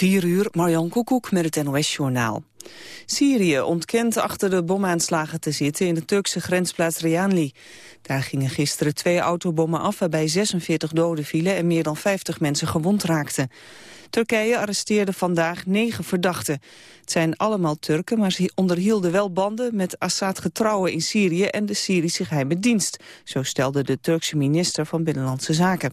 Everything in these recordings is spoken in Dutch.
4 uur, Marjan Koekoek met het NOS-journaal. Syrië ontkent achter de bomaanslagen te zitten in de Turkse grensplaats Reanli. Daar gingen gisteren twee autobommen af waarbij 46 doden vielen en meer dan 50 mensen gewond raakten. Turkije arresteerde vandaag negen verdachten. Het zijn allemaal Turken, maar ze onderhielden wel banden met Assad-getrouwen in Syrië en de Syrische geheime dienst. Zo stelde de Turkse minister van Binnenlandse Zaken.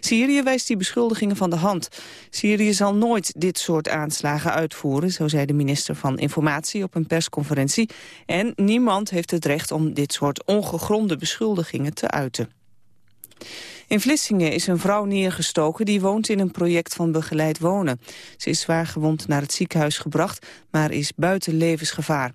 Syrië wijst die beschuldigingen van de hand. Syrië zal nooit dit soort aanslagen uitvoeren, zo zei de minister van Informatie op een persconferentie. En niemand heeft het recht om dit soort ongegronde beschuldigingen te uiten. In Vlissingen is een vrouw neergestoken die woont in een project van begeleid wonen. Ze is zwaar gewond naar het ziekenhuis gebracht, maar is buiten levensgevaar.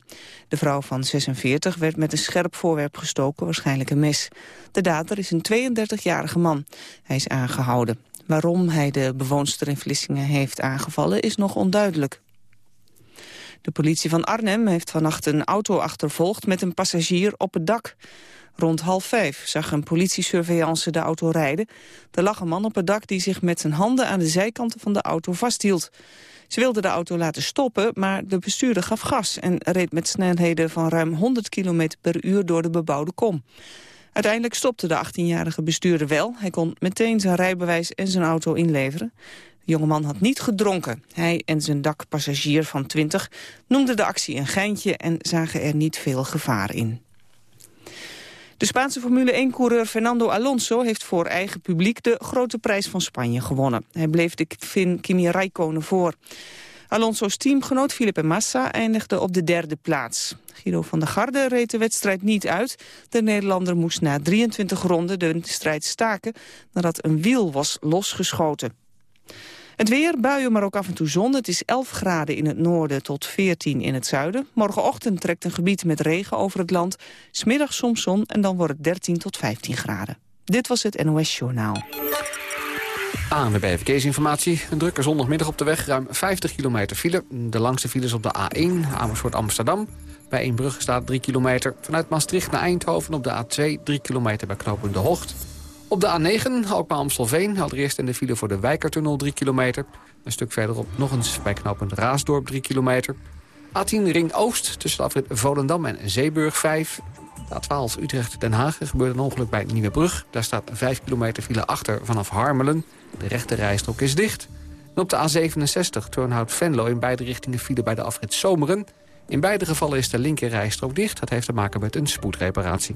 De vrouw van 46 werd met een scherp voorwerp gestoken, waarschijnlijk een mes. De dader is een 32-jarige man. Hij is aangehouden. Waarom hij de bewoonster in Vlissingen heeft aangevallen is nog onduidelijk. De politie van Arnhem heeft vannacht een auto achtervolgd met een passagier op het dak. Rond half vijf zag een politiesurveillance de auto rijden. Er lag een man op het dak die zich met zijn handen aan de zijkanten van de auto vasthield. Ze wilde de auto laten stoppen, maar de bestuurder gaf gas... en reed met snelheden van ruim 100 km per uur door de bebouwde kom. Uiteindelijk stopte de 18-jarige bestuurder wel. Hij kon meteen zijn rijbewijs en zijn auto inleveren. Jongeman had niet gedronken. Hij en zijn dakpassagier van 20 noemden de actie een geintje... en zagen er niet veel gevaar in. De Spaanse Formule 1-coureur Fernando Alonso heeft voor eigen publiek de grote prijs van Spanje gewonnen. Hij bleef de Fin Kimi Raikkonen voor. Alonso's teamgenoot Felipe Massa eindigde op de derde plaats. Guido van der Garde reed de wedstrijd niet uit. De Nederlander moest na 23 ronden de strijd staken nadat een wiel was losgeschoten. Het weer, buien, maar ook af en toe zon. Het is 11 graden in het noorden tot 14 in het zuiden. Morgenochtend trekt een gebied met regen over het land. Smiddag soms zon en dan wordt het 13 tot 15 graden. Dit was het NOS Journaal. ANWB Verkeersinformatie. Een drukke zondagmiddag op de weg. Ruim 50 kilometer file. De langste files op de A1, Amersfoort Amsterdam. Bij Eembrugge staat 3 kilometer. Vanuit Maastricht naar Eindhoven op de A2, 3 kilometer bij knooppunt De Hocht. Op de A9, Alkmaar-Amstelveen, allereerst in de file voor de Wijkertunnel 3 kilometer. Een stuk verderop nog eens bij knooppunt Raasdorp 3 kilometer. A10 Ring Oost tussen de afrit Volendam en Zeeburg 5. A12 Utrecht-Den Haag gebeurt een ongeluk bij Nieuwebrug. Daar staat 5 kilometer file achter vanaf Harmelen. De rechte rijstrook is dicht. En op de A67 Turnhout-Venlo in beide richtingen file bij de afrit Zomeren. In beide gevallen is de linker rijstrook dicht. Dat heeft te maken met een spoedreparatie.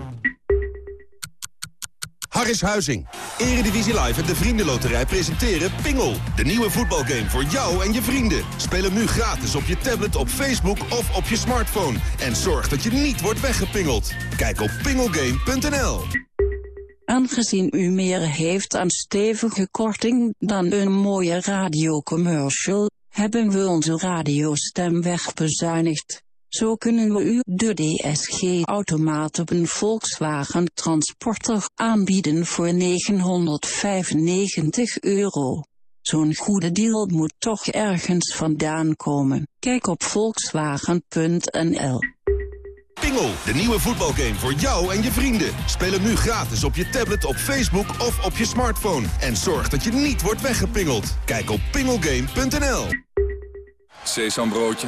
Harris Huizing. Eredivisie Live en de Vriendenloterij presenteren Pingel. De nieuwe voetbalgame voor jou en je vrienden. Speel hem nu gratis op je tablet, op Facebook of op je smartphone. En zorg dat je niet wordt weggepingeld. Kijk op pingelgame.nl. Aangezien u meer heeft aan stevige korting dan een mooie radiocommercial, hebben we onze radiostem wegbezuinigd. Zo kunnen we u de DSG-automaat op een Volkswagen Transporter aanbieden voor 995 euro. Zo'n goede deal moet toch ergens vandaan komen. Kijk op volkswagen.nl. Pingel, de nieuwe voetbalgame voor jou en je vrienden. Speel hem nu gratis op je tablet, op Facebook of op je smartphone. En zorg dat je niet wordt weggepingeld. Kijk op pingelgame.nl. Sesambroodje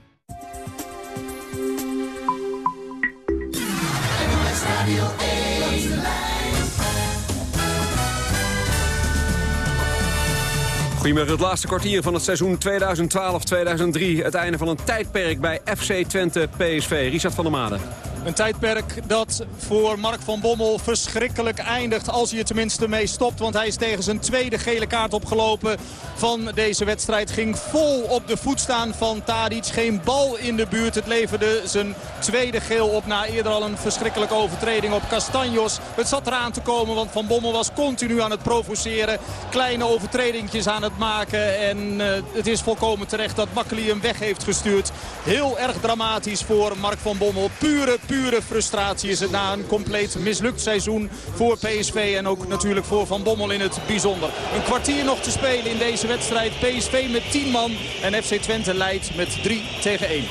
Goedemiddag, het laatste kwartier van het seizoen 2012-2003. Het einde van een tijdperk bij FC Twente PSV. Richard van der Made. Een tijdperk dat voor Mark van Bommel verschrikkelijk eindigt. Als hij er tenminste mee stopt. Want hij is tegen zijn tweede gele kaart opgelopen van deze wedstrijd. Ging vol op de voet staan van Tadic. Geen bal in de buurt. Het leverde zijn tweede geel op na eerder al een verschrikkelijke overtreding op Castanjos. Het zat eraan te komen want Van Bommel was continu aan het provoceren. Kleine overtredingjes aan het maken. En uh, het is volkomen terecht dat Makkeli hem weg heeft gestuurd. Heel erg dramatisch voor Mark van Bommel. Pure pure frustratie is het na een compleet mislukt seizoen voor PSV. En ook natuurlijk voor Van Bommel in het bijzonder. Een kwartier nog te spelen in deze wedstrijd. PSV met 10 man en FC Twente leidt met 3 tegen 1.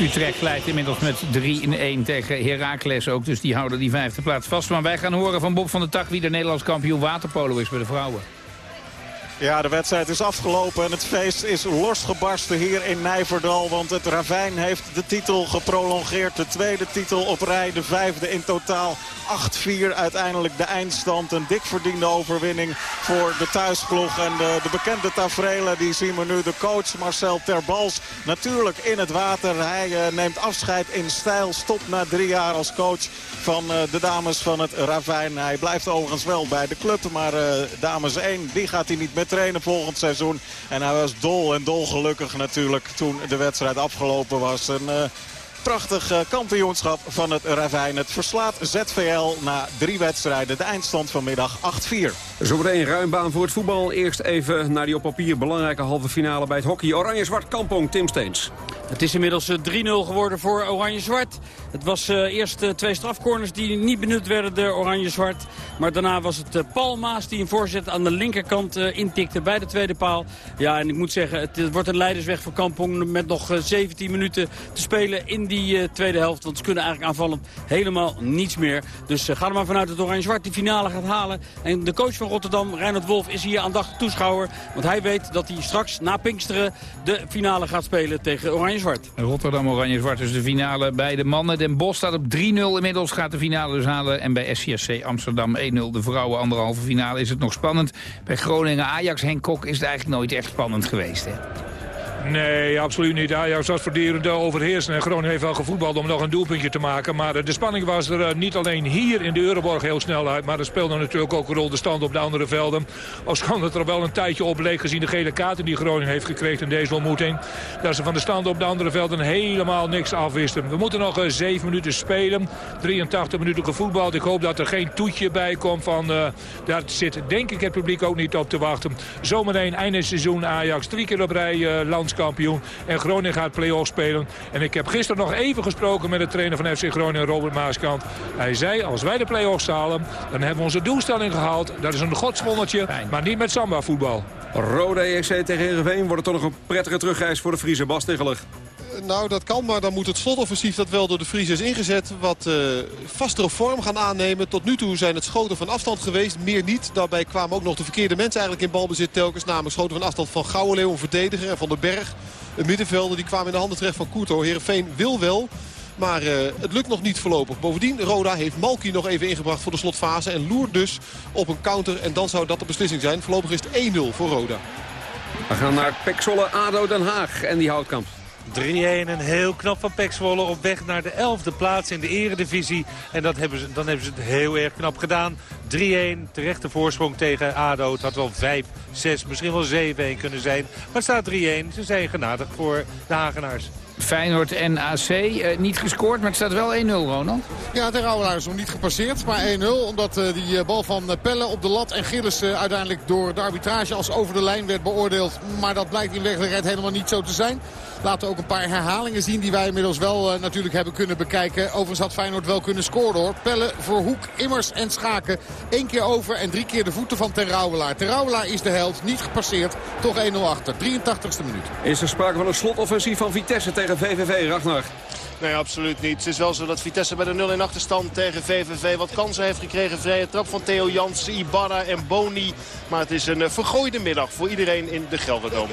Utrecht leidt inmiddels met 3 in 1 tegen Heracles ook. Dus die houden die vijfde plaats vast. Maar wij gaan horen van Bob van der Tak wie de Nederlands kampioen waterpolo is bij de vrouwen. Ja, de wedstrijd is afgelopen en het feest is losgebarsten hier in Nijverdal. Want het Ravijn heeft de titel geprolongeerd. De tweede titel op rij, de vijfde in totaal. 8-4 uiteindelijk de eindstand. Een dik verdiende overwinning voor de thuisploeg. En de, de bekende tafereelen die zien we nu. De coach Marcel Terbals natuurlijk in het water. Hij uh, neemt afscheid in stijl. Stopt na drie jaar als coach van uh, de dames van het Ravijn. Hij blijft overigens wel bij de club. Maar uh, dames 1, die gaat hij niet met trainen volgend seizoen. En hij was dol en dol gelukkig natuurlijk toen de wedstrijd afgelopen was. Een uh, prachtig uh, kampioenschap van het Ravijn. Het verslaat ZVL na drie wedstrijden. De eindstand vanmiddag 8-4. Zometeen ruim baan voor het voetbal. Eerst even naar die op papier belangrijke halve finale bij het hockey. Oranje-zwart kampong, Tim Steens. Het is inmiddels 3-0 geworden voor Oranje-Zwart. Het was uh, eerst uh, twee strafcorners die niet benut werden door Oranje-Zwart. Maar daarna was het Paul Maas die een voorzet aan de linkerkant intikte bij de tweede paal. Ja, en ik moet zeggen, het, wordt een leidersweg voor Kampong met nog 17 minuten te spelen in die tweede helft. Want ze kunnen eigenlijk aanvallend helemaal niets meer. Dus ga er maar vanuit dat Oranje-Zwart die finale gaat halen. En de coach van Rotterdam, Reinhard Wolf, is hier aandachtig toeschouwer. Want hij weet dat hij straks na Pinksteren de finale gaat spelen tegen Oranje-Zwart. Rotterdam Oranje-Zwart is de finale bij de mannen. Den Bosch staat op 3-0 inmiddels, gaat de finale dus halen. En bij SCSC Amsterdam 1-0 de vrouwen anderhalve finale is het nog spannend. Bij Groningen Ajax Henk Kok is het eigenlijk nooit echt spannend geweest. Hè? Nee, absoluut niet. Ajax was voortdurend overheersen. En Groningen heeft wel gevoetbald om nog een doelpuntje te maken. Maar de spanning was er niet alleen hier in de Euroborg heel snel uit. Maar er speelde natuurlijk ook een rol de stand op de andere velden. Ofschoon het er wel een tijdje op leek gezien de gele kaarten die Groningen heeft gekregen in deze ontmoeting. Dat ze van de stand op de andere velden helemaal niks afwisten. We moeten nog 7 minuten spelen. 83 minuten gevoetbald. Ik hoop dat er geen toetje bij komt van... Daar zit denk ik het publiek ook niet op te wachten. Zometeen einde seizoen Ajax. Drie keer op rij uh, landskampioen. En Groningen gaat play-off spelen. En ik heb gisteren nog even gesproken met de trainer van FC Groningen, Robert Maaskant. Hij zei, als wij de play-offs halen, dan hebben we onze doelstelling gehaald. Dat is een godswondertje, maar niet met samba voetbal. Rode EC tegen Heerenveen wordt het toch nog een prettige terugreis voor de Friese Bas Tegelig. Nou, dat kan, maar dan moet het slotoffensief dat wel door de Fries is ingezet... wat uh, vastere vorm gaan aannemen. Tot nu toe zijn het schoten van afstand geweest, meer niet. Daarbij kwamen ook nog de verkeerde mensen eigenlijk in balbezit telkens. Namelijk schoten van afstand van Gouwenleeuw, een verdediger, en van den Berg. Een middenvelder, die kwamen in de handen terecht van Koerto. Heerenveen wil wel, maar uh, het lukt nog niet voorlopig. Bovendien, Roda heeft Malki nog even ingebracht voor de slotfase. En loert dus op een counter. En dan zou dat de beslissing zijn. Voorlopig is het 1-0 voor Roda. We gaan naar Pek Zwolle, ADO Den Haag en die houtkamp. 3-1 en heel knap van Pek Zwolle op weg naar de 11e plaats in de eredivisie. En dat hebben ze, dan hebben ze het heel erg knap gedaan. 3-1, terechte voorsprong tegen ADO. Het had wel 5, 6, misschien wel 7-1 kunnen zijn. Maar het staat 3-1. Ze zijn genadig voor de Hagenaars. Feyenoord en AC uh, niet gescoord, maar het staat wel 1-0, Ronald. Ja, de Rauwelaar is nog niet gepasseerd, maar 1-0. Omdat uh, die uh, bal van Pelle op de lat en Gillis uiteindelijk door de arbitrage als over de lijn werd beoordeeld. Maar dat blijkt in werkelijkheid helemaal niet zo te zijn. Laten ook een paar herhalingen zien die wij inmiddels wel natuurlijk hebben kunnen bekijken. Overigens had Feyenoord wel kunnen scoren hoor. Pelle voor Hoek, Immers en Schaken. Eén keer over en drie keer de voeten van. Ten Rauwelaar is de held, niet gepasseerd. Toch 1-0 achter. 83ste minuut. Is er sprake van een slotoffensief van Vitesse tegen VVV, Ragnar? Nee, absoluut niet. Het is wel zo dat Vitesse bij de 0 in achterstand tegen VVV wat kansen heeft gekregen. Vrije trap van Theo Jansen, Ibarra en Boni. Maar het is een vergooide middag voor iedereen in de Gelderdoom.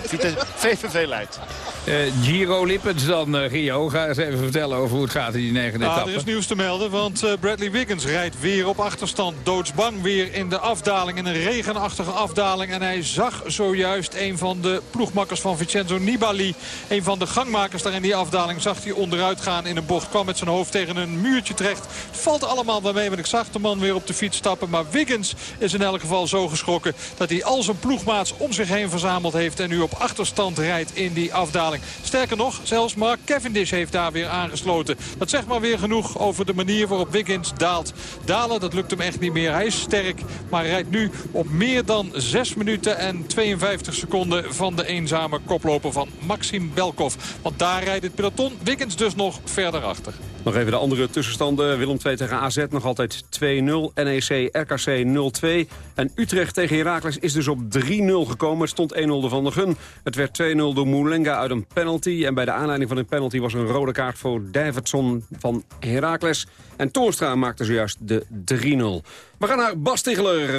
VVV leidt. Uh, Giro Lippens dan, uh, Gio. Ga eens even vertellen over hoe het gaat in die negende ah, etappe. Er is nieuws te melden, want uh, Bradley Wiggins rijdt weer op achterstand. Doodsbang weer in de afdaling, in een regenachtige afdaling. En hij zag zojuist een van de ploegmakkers van Vincenzo Nibali. Een van de gangmakers daar in die afdaling zag hij onderuit gaan in een bocht. Kwam met zijn hoofd tegen een muurtje terecht. Het valt allemaal wel mee, want ik zag de man weer op de fiets stappen. Maar Wiggins is in elk geval zo geschrokken dat hij al zijn ploegmaats om zich heen verzameld heeft. En nu op achterstand rijdt in die afdaling. Sterker nog, zelfs Mark Cavendish heeft daar weer aangesloten. Dat zegt maar weer genoeg over de manier waarop Wiggins daalt. Dalen, dat lukt hem echt niet meer. Hij is sterk, maar rijdt nu op meer dan 6 minuten en 52 seconden van de eenzame koploper van Maxim Belkov. Want daar rijdt het peloton. Wiggins dus nog verder achter. Nog even de andere tussenstanden. Willem 2 tegen AZ nog altijd 2-0. NEC RKC 0-2. En Utrecht tegen Heracles is dus op 3-0 gekomen. Het stond 1-0 de Van der Gun. Het werd 2-0 door Moulenga uit een penalty. En bij de aanleiding van een penalty was een rode kaart voor Davidson van Heracles. En Toornstra maakte zojuist de 3-0. We gaan naar Bas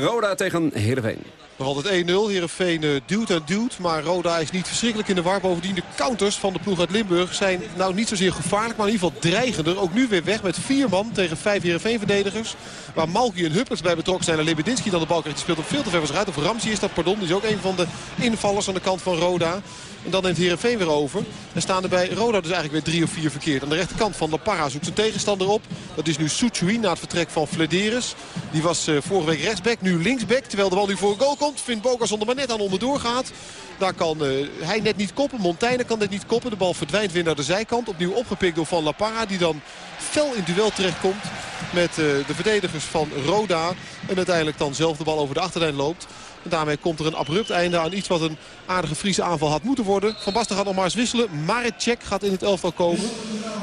Roda tegen Heerenveen. Nog altijd 1-0. Heerenveen uh, duwt en duwt. Maar Roda is niet verschrikkelijk in de war. Bovendien de counters van de ploeg uit Limburg zijn nou niet zozeer gevaarlijk. Maar in ieder geval dreigender. Ook nu weer weg met vier man tegen vijf Heerenveen-verdedigers. Waar Malki en Huppers bij betrokken zijn. En Lebedinski dan de bal krijgt. Die speelt op veel te ver uit. Of Ramsey is dat, pardon. Die is ook een van de invallers aan de kant van Roda. En dan neemt Heerenveen weer over. En staan er bij Roda dus eigenlijk weer drie of vier verkeerd. Aan de rechterkant van La Parra zoekt zijn tegenstander op. Dat is nu Soutchoui na het vertrek van Flederis. Die was uh, vorige week rechtsback, nu linksback. Terwijl de bal nu voor een goal komt. Vindt Bogas onder maar net aan onderdoor gaat. Daar kan uh, hij net niet koppen. Montaigne kan net niet koppen. De bal verdwijnt weer naar de zijkant. Opnieuw opgepikt door Van La Parra. Die dan fel in duel terechtkomt met uh, de verdedigers van Roda. En uiteindelijk dan zelf de bal over de achterlijn loopt. En daarmee komt er een abrupt einde aan iets wat een aardige Friese aanval had moeten worden. Van Basten gaat nog maar eens wisselen. Marecek gaat in het elftal komen.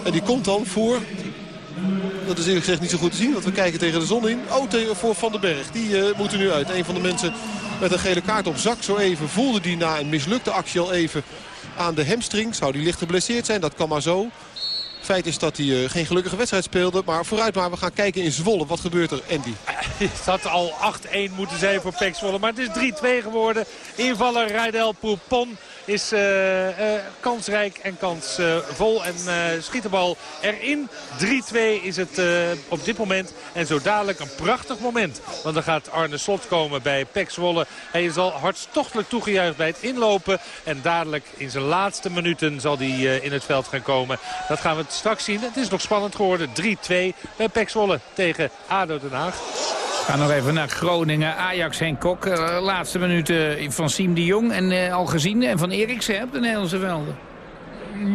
En die komt dan voor... Dat is eerlijk gezegd niet zo goed te zien, want we kijken tegen de zon in. Oh, voor Van den Berg. Die uh, moet er nu uit. Een van de mensen met een gele kaart op zak. Zo even voelde die na een mislukte actie al even aan de hamstring. Zou die licht geblesseerd zijn? Dat kan maar zo. Feit is dat hij uh, geen gelukkige wedstrijd speelde. Maar vooruit maar, we gaan kijken in Zwolle. Wat gebeurt er, Andy? Het had al 8-1 moeten zijn voor Pek Zwolle. Maar het is 3-2 geworden. Invaller Rijdel Poupon is uh, uh, kansrijk en kansvol. en schiet de bal erin. 3-2 is het op dit moment. En zo dadelijk een prachtig moment. Want dan gaat Arne Slot komen bij Pek Zwolle. Hij is al hartstochtelijk toegejuicht bij het inlopen. En dadelijk in zijn laatste minuten zal hij in het veld gaan komen. Dat gaan we straks zien. Het is nog spannend geworden. 3-2 bij Pek Zwolle tegen ADO Den Haag. Gaan nog even naar Groningen. Ajax Henk Kok. Uh, laatste minuten van Siem de Jong. En uh, al gezien. En van Eriksen de Nederlandse velden.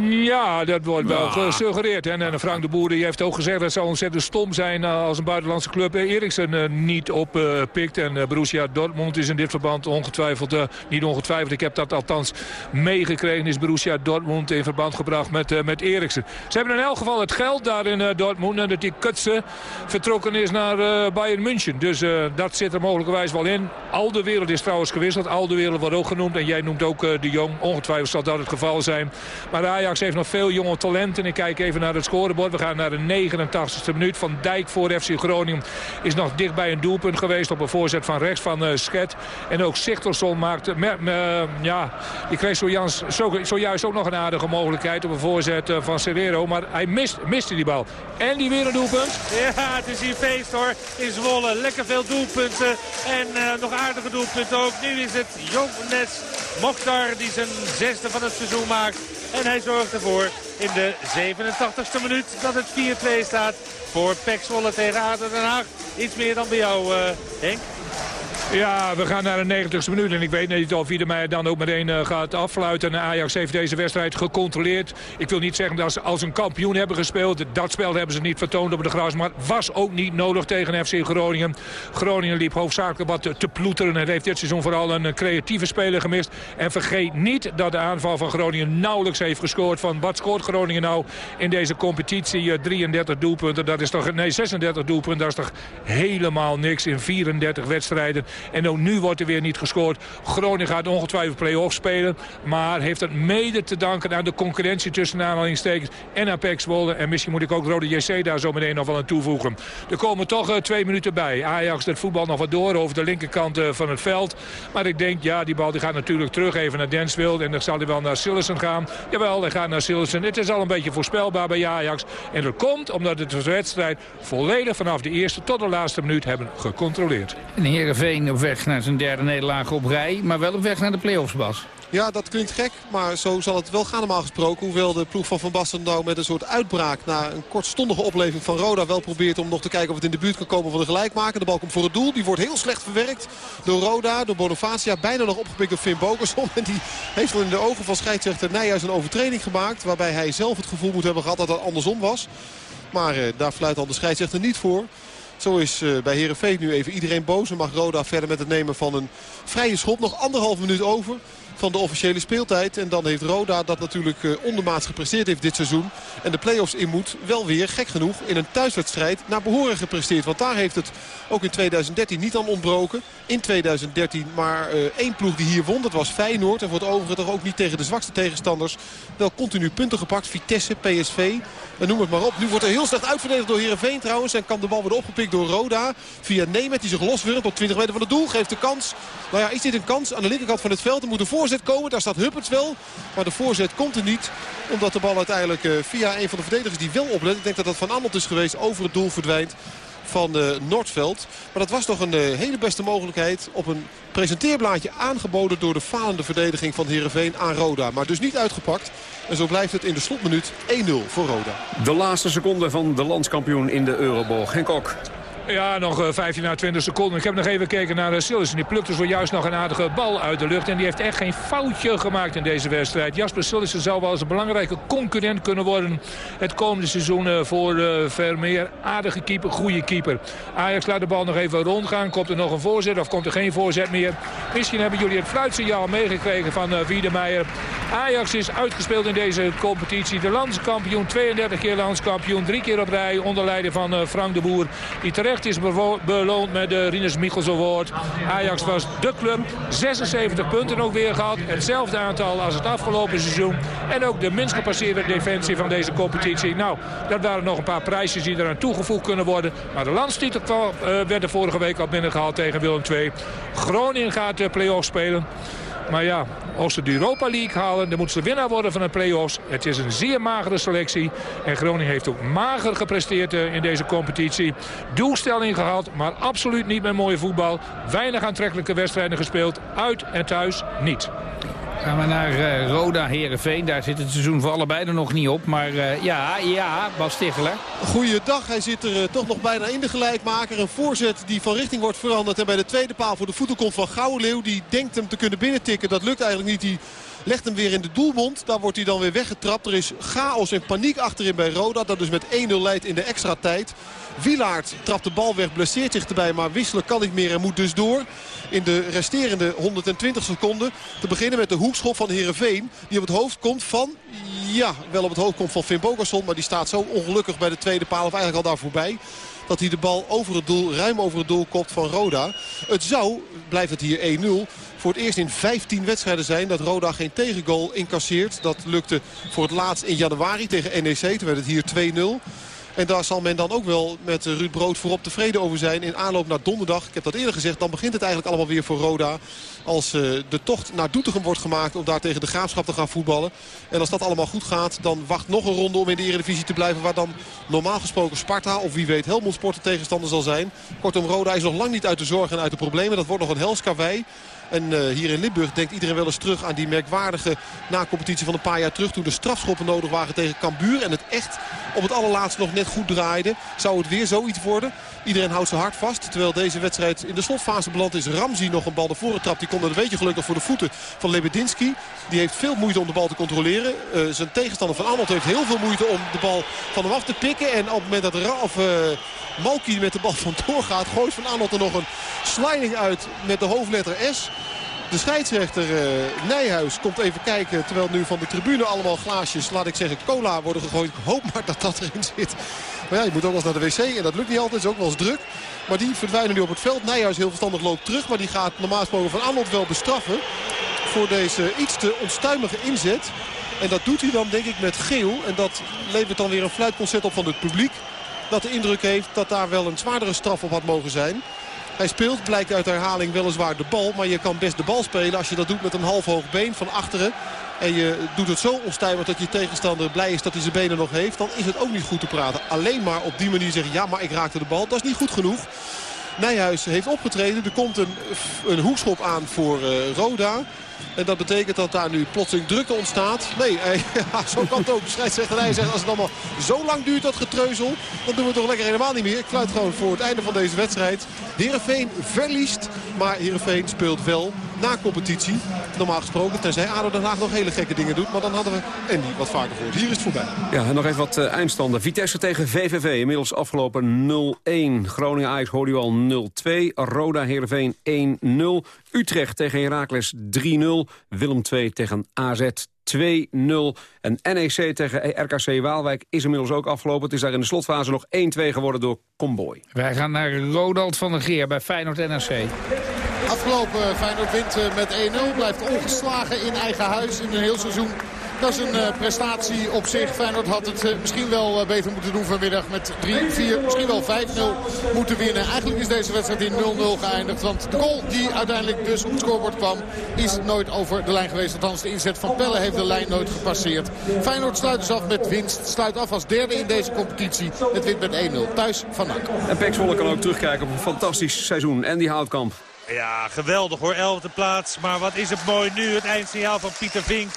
Ja, dat wordt wel gesuggereerd. En, en Frank de Boer die heeft ook gezegd dat het zou ontzettend stom zijn als een buitenlandse club Eriksen uh, niet oppikt. en Borussia Dortmund is in dit verband ongetwijfeld, niet ongetwijfeld, ik heb dat althans meegekregen, is Borussia Dortmund in verband gebracht met, met Eriksen. Ze hebben in elk geval het geld daar in Dortmund en dat die Kutse vertrokken is naar Bayern München. Dus dat zit er mogelijkerwijs wel in. Al de wereld is trouwens gewisseld, al de wereld wordt ook genoemd en jij noemt ook de Jong. Ongetwijfeld zal dat het geval zijn. Maar Ajax heeft nog veel jonge talenten. Ik kijk even naar het scorebord. We gaan naar de 89e minuut. Van Dijk voor FC Groningen is nog dichtbij een doelpunt geweest. Op een voorzet van rechts van uh, Schet. En ook Sigtersson maakte... Uh, ja, die kreeg zojuist, zo, zojuist ook nog een aardige mogelijkheid op een voorzet uh, van Serrero. Maar hij mist, miste die bal. En die weer een doelpunt. Ja, het is hier feest hoor. In Zwolle. Lekker veel doelpunten. En nog aardige doelpunten ook. Nu is het Jones Mokhtar die zijn zesde van het seizoen maakt. En hij zorgt ervoor in de 87e minuut dat het 4-2 staat voor Pek Zwolle tegen Aden Den Haag. Iets meer dan bij jou, uh, Henk. Ja, we gaan naar de 90ste minuut. En ik weet niet of ieder mij dan ook meteen uh, gaat affluiten. Ajax heeft deze wedstrijd gecontroleerd. Ik wil niet zeggen dat ze als een kampioen hebben gespeeld. Dat spel hebben ze niet vertoond op de gras. Maar was ook niet nodig tegen FC Groningen. Groningen liep hoofdzakelijk wat te, te ploeteren. En heeft dit seizoen vooral een creatieve speler gemist. En vergeet niet dat de aanval van Groningen nauwelijks heeft gescoord. Van wat scoort Groningen nou in deze competitie? 33 doelpunten. Dat is toch, nee, 36 doelpunten. Dat is toch helemaal niks in 34 wedstrijden. En ook nu wordt er weer niet gescoord. Groningen gaat ongetwijfeld play-off spelen. Maar heeft het mede te danken aan de concurrentie tussen aanhalingstekens en Apex Wolde. En misschien moet ik ook Rode JC daar zo meteen nog wel aan toevoegen. Er komen toch uh, twee minuten bij. Ajax het voetbal nog wat door over de linkerkant uh, van het veld. Maar ik denk, ja, die bal die gaat natuurlijk terug even naar Denswild. En dan zal hij wel naar Sillessen gaan. Jawel, hij gaat naar Sillessen. Het is al een beetje voorspelbaar bij Ajax. En dat komt omdat het de wedstrijd volledig vanaf de eerste tot de laatste minuut hebben gecontroleerd. En Heerenveen op weg naar zijn derde nederlaag op rij. Maar wel op weg naar de play-offs, Bas. Ja, dat klinkt gek, maar zo zal het wel gaan normaal gesproken. Hoewel de ploeg van Van Basten nou met een soort uitbraak... na een kortstondige opleving van Roda wel probeert om nog te kijken... of het in de buurt kan komen van de gelijkmaker. De bal komt voor het doel. Die wordt heel slecht verwerkt door Roda, door Bonifacia. Bijna nog opgepikt door Finn Bokerson. En die heeft wel in de ogen van scheidsrechter Nijhuis een overtreding gemaakt... waarbij hij zelf het gevoel moet hebben gehad dat dat andersom was. Maar eh, daar fluit al de scheidsrechter niet voor. Zo is uh, bij Herenveen nu even iedereen boos. En mag Roda verder met het nemen van een vrije schop. Nog anderhalf minuut over van de officiële speeltijd. En dan heeft Roda dat natuurlijk uh, ondermaats gepresteerd heeft dit seizoen. En de play-offs in moet wel weer, gek genoeg, in een thuiswedstrijd naar behoren gepresteerd. Want daar heeft het ook in 2013 niet aan ontbroken. In 2013 maar uh, één ploeg die hier won, dat was Feyenoord. En voor het overige toch ook niet tegen de zwakste tegenstanders. Wel continu punten gepakt. Vitesse, PSV, en noem het maar op. Nu wordt er heel slecht uitverdedigd door Heerenveen trouwens. En kan de bal worden opgepikt door Roda. Via Nemet die zich loswurmt op 20 meter van het doel. Geeft de kans. Nou ja, is dit een kans aan de linkerkant van het veld. Er moet voorzet komen. Daar staat Hupperts wel. Maar de voorzet komt er niet. Omdat de bal uiteindelijk uh, via een van de verdedigers die wel oplet. Ik denk dat dat Van Anholt is geweest. Over het doel verdwijnt van uh, Noordveld. Maar dat was toch een uh, hele beste mogelijkheid op een presenteerblaadje aangeboden door de falende verdediging van Heerenveen aan Roda. Maar dus niet uitgepakt. En zo blijft het in de slotminuut 1-0 voor Roda. De laatste seconde van de landskampioen in de Euroborg. Henk Kok. Ja, nog 15 à 20 seconden. Ik heb nog even gekeken naar uh, Sillissen. Die plukte zojuist nog een aardige bal uit de lucht. En die heeft echt geen foutje gemaakt in deze wedstrijd. Jasper Sillissen zou wel eens een belangrijke concurrent kunnen worden. Het komende seizoen uh, voor Vermeer. Aardige keeper, goede keeper. Ajax laat de bal nog even rondgaan. Komt er nog een voorzet of komt er geen voorzet meer? Misschien hebben jullie het fluitsignaal meegekregen van Wiedemeijer. Ajax is uitgespeeld in deze competitie. De landskampioen, 32 keer landskampioen. Drie keer op rij onder leiding van Frank de Boer. Die terecht is beloond met de Rinus Michels Award. Ajax was de club. 76 punten ook weer gehad. Hetzelfde aantal als het afgelopen seizoen. En ook de minst gepasseerde defensie van deze competitie. Nou, dat waren nog een paar prijsjes die eraan toegevoegd kunnen worden. Maar de landstitel uh, werd er vorige week al binnengehaald tegen Willem II. Groningen gaat de play-off spelen. Maar ja, als ze de Europa League halen, dan moeten ze winnaar worden van de play-offs. Het is een zeer magere selectie. En Groningen heeft ook mager gepresteerd in deze competitie. Doelstelling gehad, maar absoluut niet met mooie voetbal. Weinig aantrekkelijke wedstrijden gespeeld. Uit en thuis niet. Gaan we naar uh, Roda Herenveen. Daar zit het seizoen voor allebei nog niet op. Maar uh, ja, ja, Bas Ticheler. Goeiedag. Hij zit er uh, toch nog bijna in de gelijkmaker. Een voorzet die van richting wordt veranderd. En bij de tweede paal voor de voeten komt van Gouwenleeuw. Die denkt hem te kunnen binnentikken. Dat lukt eigenlijk niet. Die legt hem weer in de doelmond. Daar wordt hij dan weer weggetrapt. Er is chaos en paniek achterin bij Roda. Dat dus met 1-0 leidt in de extra tijd. Wilaard trapt de bal weg, blesseert zich erbij. Maar wisselen kan niet meer en moet dus door. In de resterende 120 seconden. Te beginnen met de hoekschop van Heerenveen. Die op het hoofd komt van... Ja, wel op het hoofd komt van Finn Bogerson. Maar die staat zo ongelukkig bij de tweede paal. Of eigenlijk al daar voorbij dat hij de bal over het doel, ruim over het doel kopt van Roda. Het zou, blijft het hier 1-0, voor het eerst in 15 wedstrijden zijn dat Roda geen tegengoal incasseert. Dat lukte voor het laatst in januari tegen NEC. Toen werd het hier 2-0. En daar zal men dan ook wel met Ruud Brood voorop tevreden over zijn. In aanloop naar donderdag, ik heb dat eerder gezegd, dan begint het eigenlijk allemaal weer voor Roda. Als uh, de tocht naar Doetinchem wordt gemaakt om daar tegen de Graafschap te gaan voetballen. En als dat allemaal goed gaat, dan wacht nog een ronde om in de Eredivisie te blijven. Waar dan normaal gesproken Sparta of wie weet Helmond Sport de tegenstander zal zijn. Kortom, Roda is nog lang niet uit de zorgen en uit de problemen. Dat wordt nog een helskavei. En uh, hier in Limburg denkt iedereen wel eens terug aan die merkwaardige na-competitie van een paar jaar terug. Toen de strafschoppen nodig waren tegen Cambuur. En het echt op het allerlaatst nog net goed draaide. Zou het weer zoiets worden? Iedereen houdt zijn hart vast. Terwijl deze wedstrijd in de slotfase beland is. Ramzi nog een bal naar voren trapt. Die komt een beetje gelukkig voor de voeten van Lebedinski. Die heeft veel moeite om de bal te controleren. Uh, zijn tegenstander van Arnold heeft heel veel moeite om de bal van hem af te pikken. En op het moment dat Ralf uh, Malki met de bal vandoor gaat... gooit van Arnold er nog een sliding uit met de hoofdletter S. De scheidsrechter uh, Nijhuis komt even kijken. Terwijl nu van de tribune allemaal glaasjes, laat ik zeggen, cola worden gegooid. Ik hoop maar dat dat erin zit. Maar ja, je moet ook wel eens naar de wc en dat lukt niet altijd. is ook wel eens druk. Maar die verdwijnen nu op het veld. Nijhuis heel verstandig loopt terug. Maar die gaat normaal gesproken Van Arnold wel bestraffen. Voor deze iets te onstuimige inzet. En dat doet hij dan denk ik met geel. En dat levert dan weer een fluitconcert op van het publiek. Dat de indruk heeft dat daar wel een zwaardere straf op had mogen zijn. Hij speelt, blijkt uit herhaling weliswaar de bal. Maar je kan best de bal spelen als je dat doet met een half hoog been van achteren. En je doet het zo onstuimig dat je tegenstander blij is dat hij zijn benen nog heeft. Dan is het ook niet goed te praten. Alleen maar op die manier zeggen, ja maar ik raakte de bal. Dat is niet goed genoeg. Nijhuis heeft opgetreden. Er komt een, een hoekschop aan voor uh, Roda. En dat betekent dat daar nu plotseling drukte ontstaat. Nee, eh, ja, zo kan het ook. Zegt als het allemaal zo lang duurt dat getreuzel. Dan doen we het toch lekker helemaal niet meer. Ik fluit gewoon voor het einde van deze wedstrijd. Heerenveen verliest. Maar Heerenveen speelt wel na competitie. Normaal gesproken, tenzij ADO Den Haag nog hele gekke dingen doet. Maar dan hadden we Andy wat vaker voor. Hier is het voorbij. Ja, en nog even wat uh, eindstanden. Vitesse tegen VVV. Inmiddels afgelopen 0-1. Groningen Ajax hoorde u al 0-2. Roda Heerenveen 1-0. Utrecht tegen Heracles 3-0. Willem 2 tegen AZ 2-0. En NEC tegen RKC Waalwijk is inmiddels ook afgelopen. Het is daar in de slotfase nog 1-2 geworden door Comboy. Wij gaan naar Rodald van der Geer bij Feyenoord NEC. Afgelopen Feyenoord wint eh, met 1-0. Blijft ongeslagen in eigen huis in een heel seizoen. Dat is een uh, prestatie op zich. Feyenoord had het misschien wel beter moeten doen vanmiddag met 3-4, misschien wel 5-0 moeten winnen. Eigenlijk is deze wedstrijd in 0-0 geëindigd. Want de goal die uiteindelijk dus op het scorebord kwam is nooit over de lijn geweest. Althans de inzet van Pelle heeft de lijn nooit gepasseerd. Feyenoord sluit dus af met winst. Sluit af als derde in deze competitie. Het wint met 1-0 thuis van NAC. En Pek Zwolle kan ook terugkijken op een fantastisch seizoen. En die Houtkamp. Ja, geweldig hoor. Elfde plaats. Maar wat is het mooi nu. Het eindsignaal van Pieter Vink.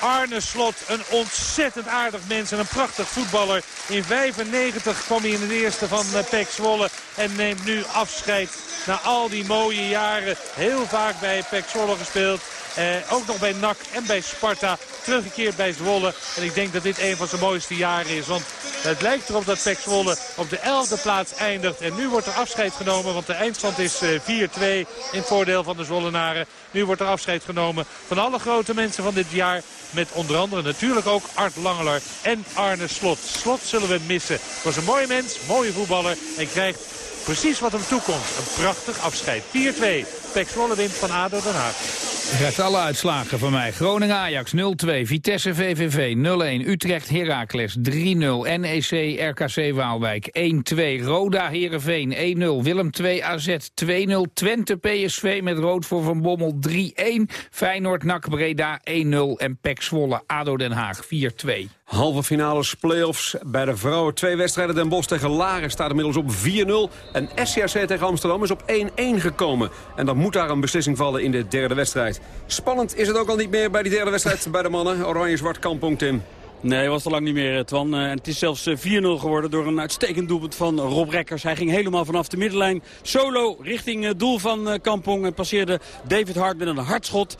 Arne Slot, een ontzettend aardig mens en een prachtig voetballer. In 95 kwam hij in het eerste van uh, Pek Zwolle en neemt nu afscheid na al die mooie jaren. Heel vaak bij Pek Zwolle gespeeld. Eh, ook nog bij NAC en bij Sparta. Teruggekeerd bij Zwolle. En ik denk dat dit een van zijn mooiste jaren is. Want het lijkt erop dat Pek Zwolle op de 11e plaats eindigt. En nu wordt er afscheid genomen. Want de eindstand is uh, 4-2 in het voordeel van de Zwollenaren. Nu wordt er afscheid genomen van alle grote mensen van dit jaar. Met onder andere natuurlijk ook Art Langeler en Arne Slot. Slot zullen we missen. Was een mooie mens, mooie voetballer. En krijgt precies wat hem toekomt. Een prachtig afscheid. 4-2. Pek Zwolle wint van ADO Den Haag. Je krijgt alle uitslagen van mij. Groningen-Ajax 0-2, Vitesse-VVV 0-1, Utrecht-Heracles 3-0, NEC-RKC Waalwijk 1-2, Roda-Herenveen 1-0, Willem 2 AZ 2-0, Twente-PSV met rood voor Van Bommel 3-1, Feyenoord-NAC Breda 1-0 en Pek Zwolle-ADO Den Haag 4-2. Halve finales, play-offs bij de vrouwen. Twee wedstrijden. Den Bosch tegen Laren staat inmiddels op 4-0. En SCRC tegen Amsterdam is op 1-1 gekomen. En dan moet daar een beslissing vallen in de derde wedstrijd. Spannend is het ook al niet meer bij die derde wedstrijd bij de mannen. Oranje-zwart kampong, Tim. Nee, was al lang niet meer, Twan. En het is zelfs 4-0 geworden door een uitstekend doelpunt van Rob Rekkers. Hij ging helemaal vanaf de middenlijn solo richting doel van Kampong. En passeerde David Hart met een hardschot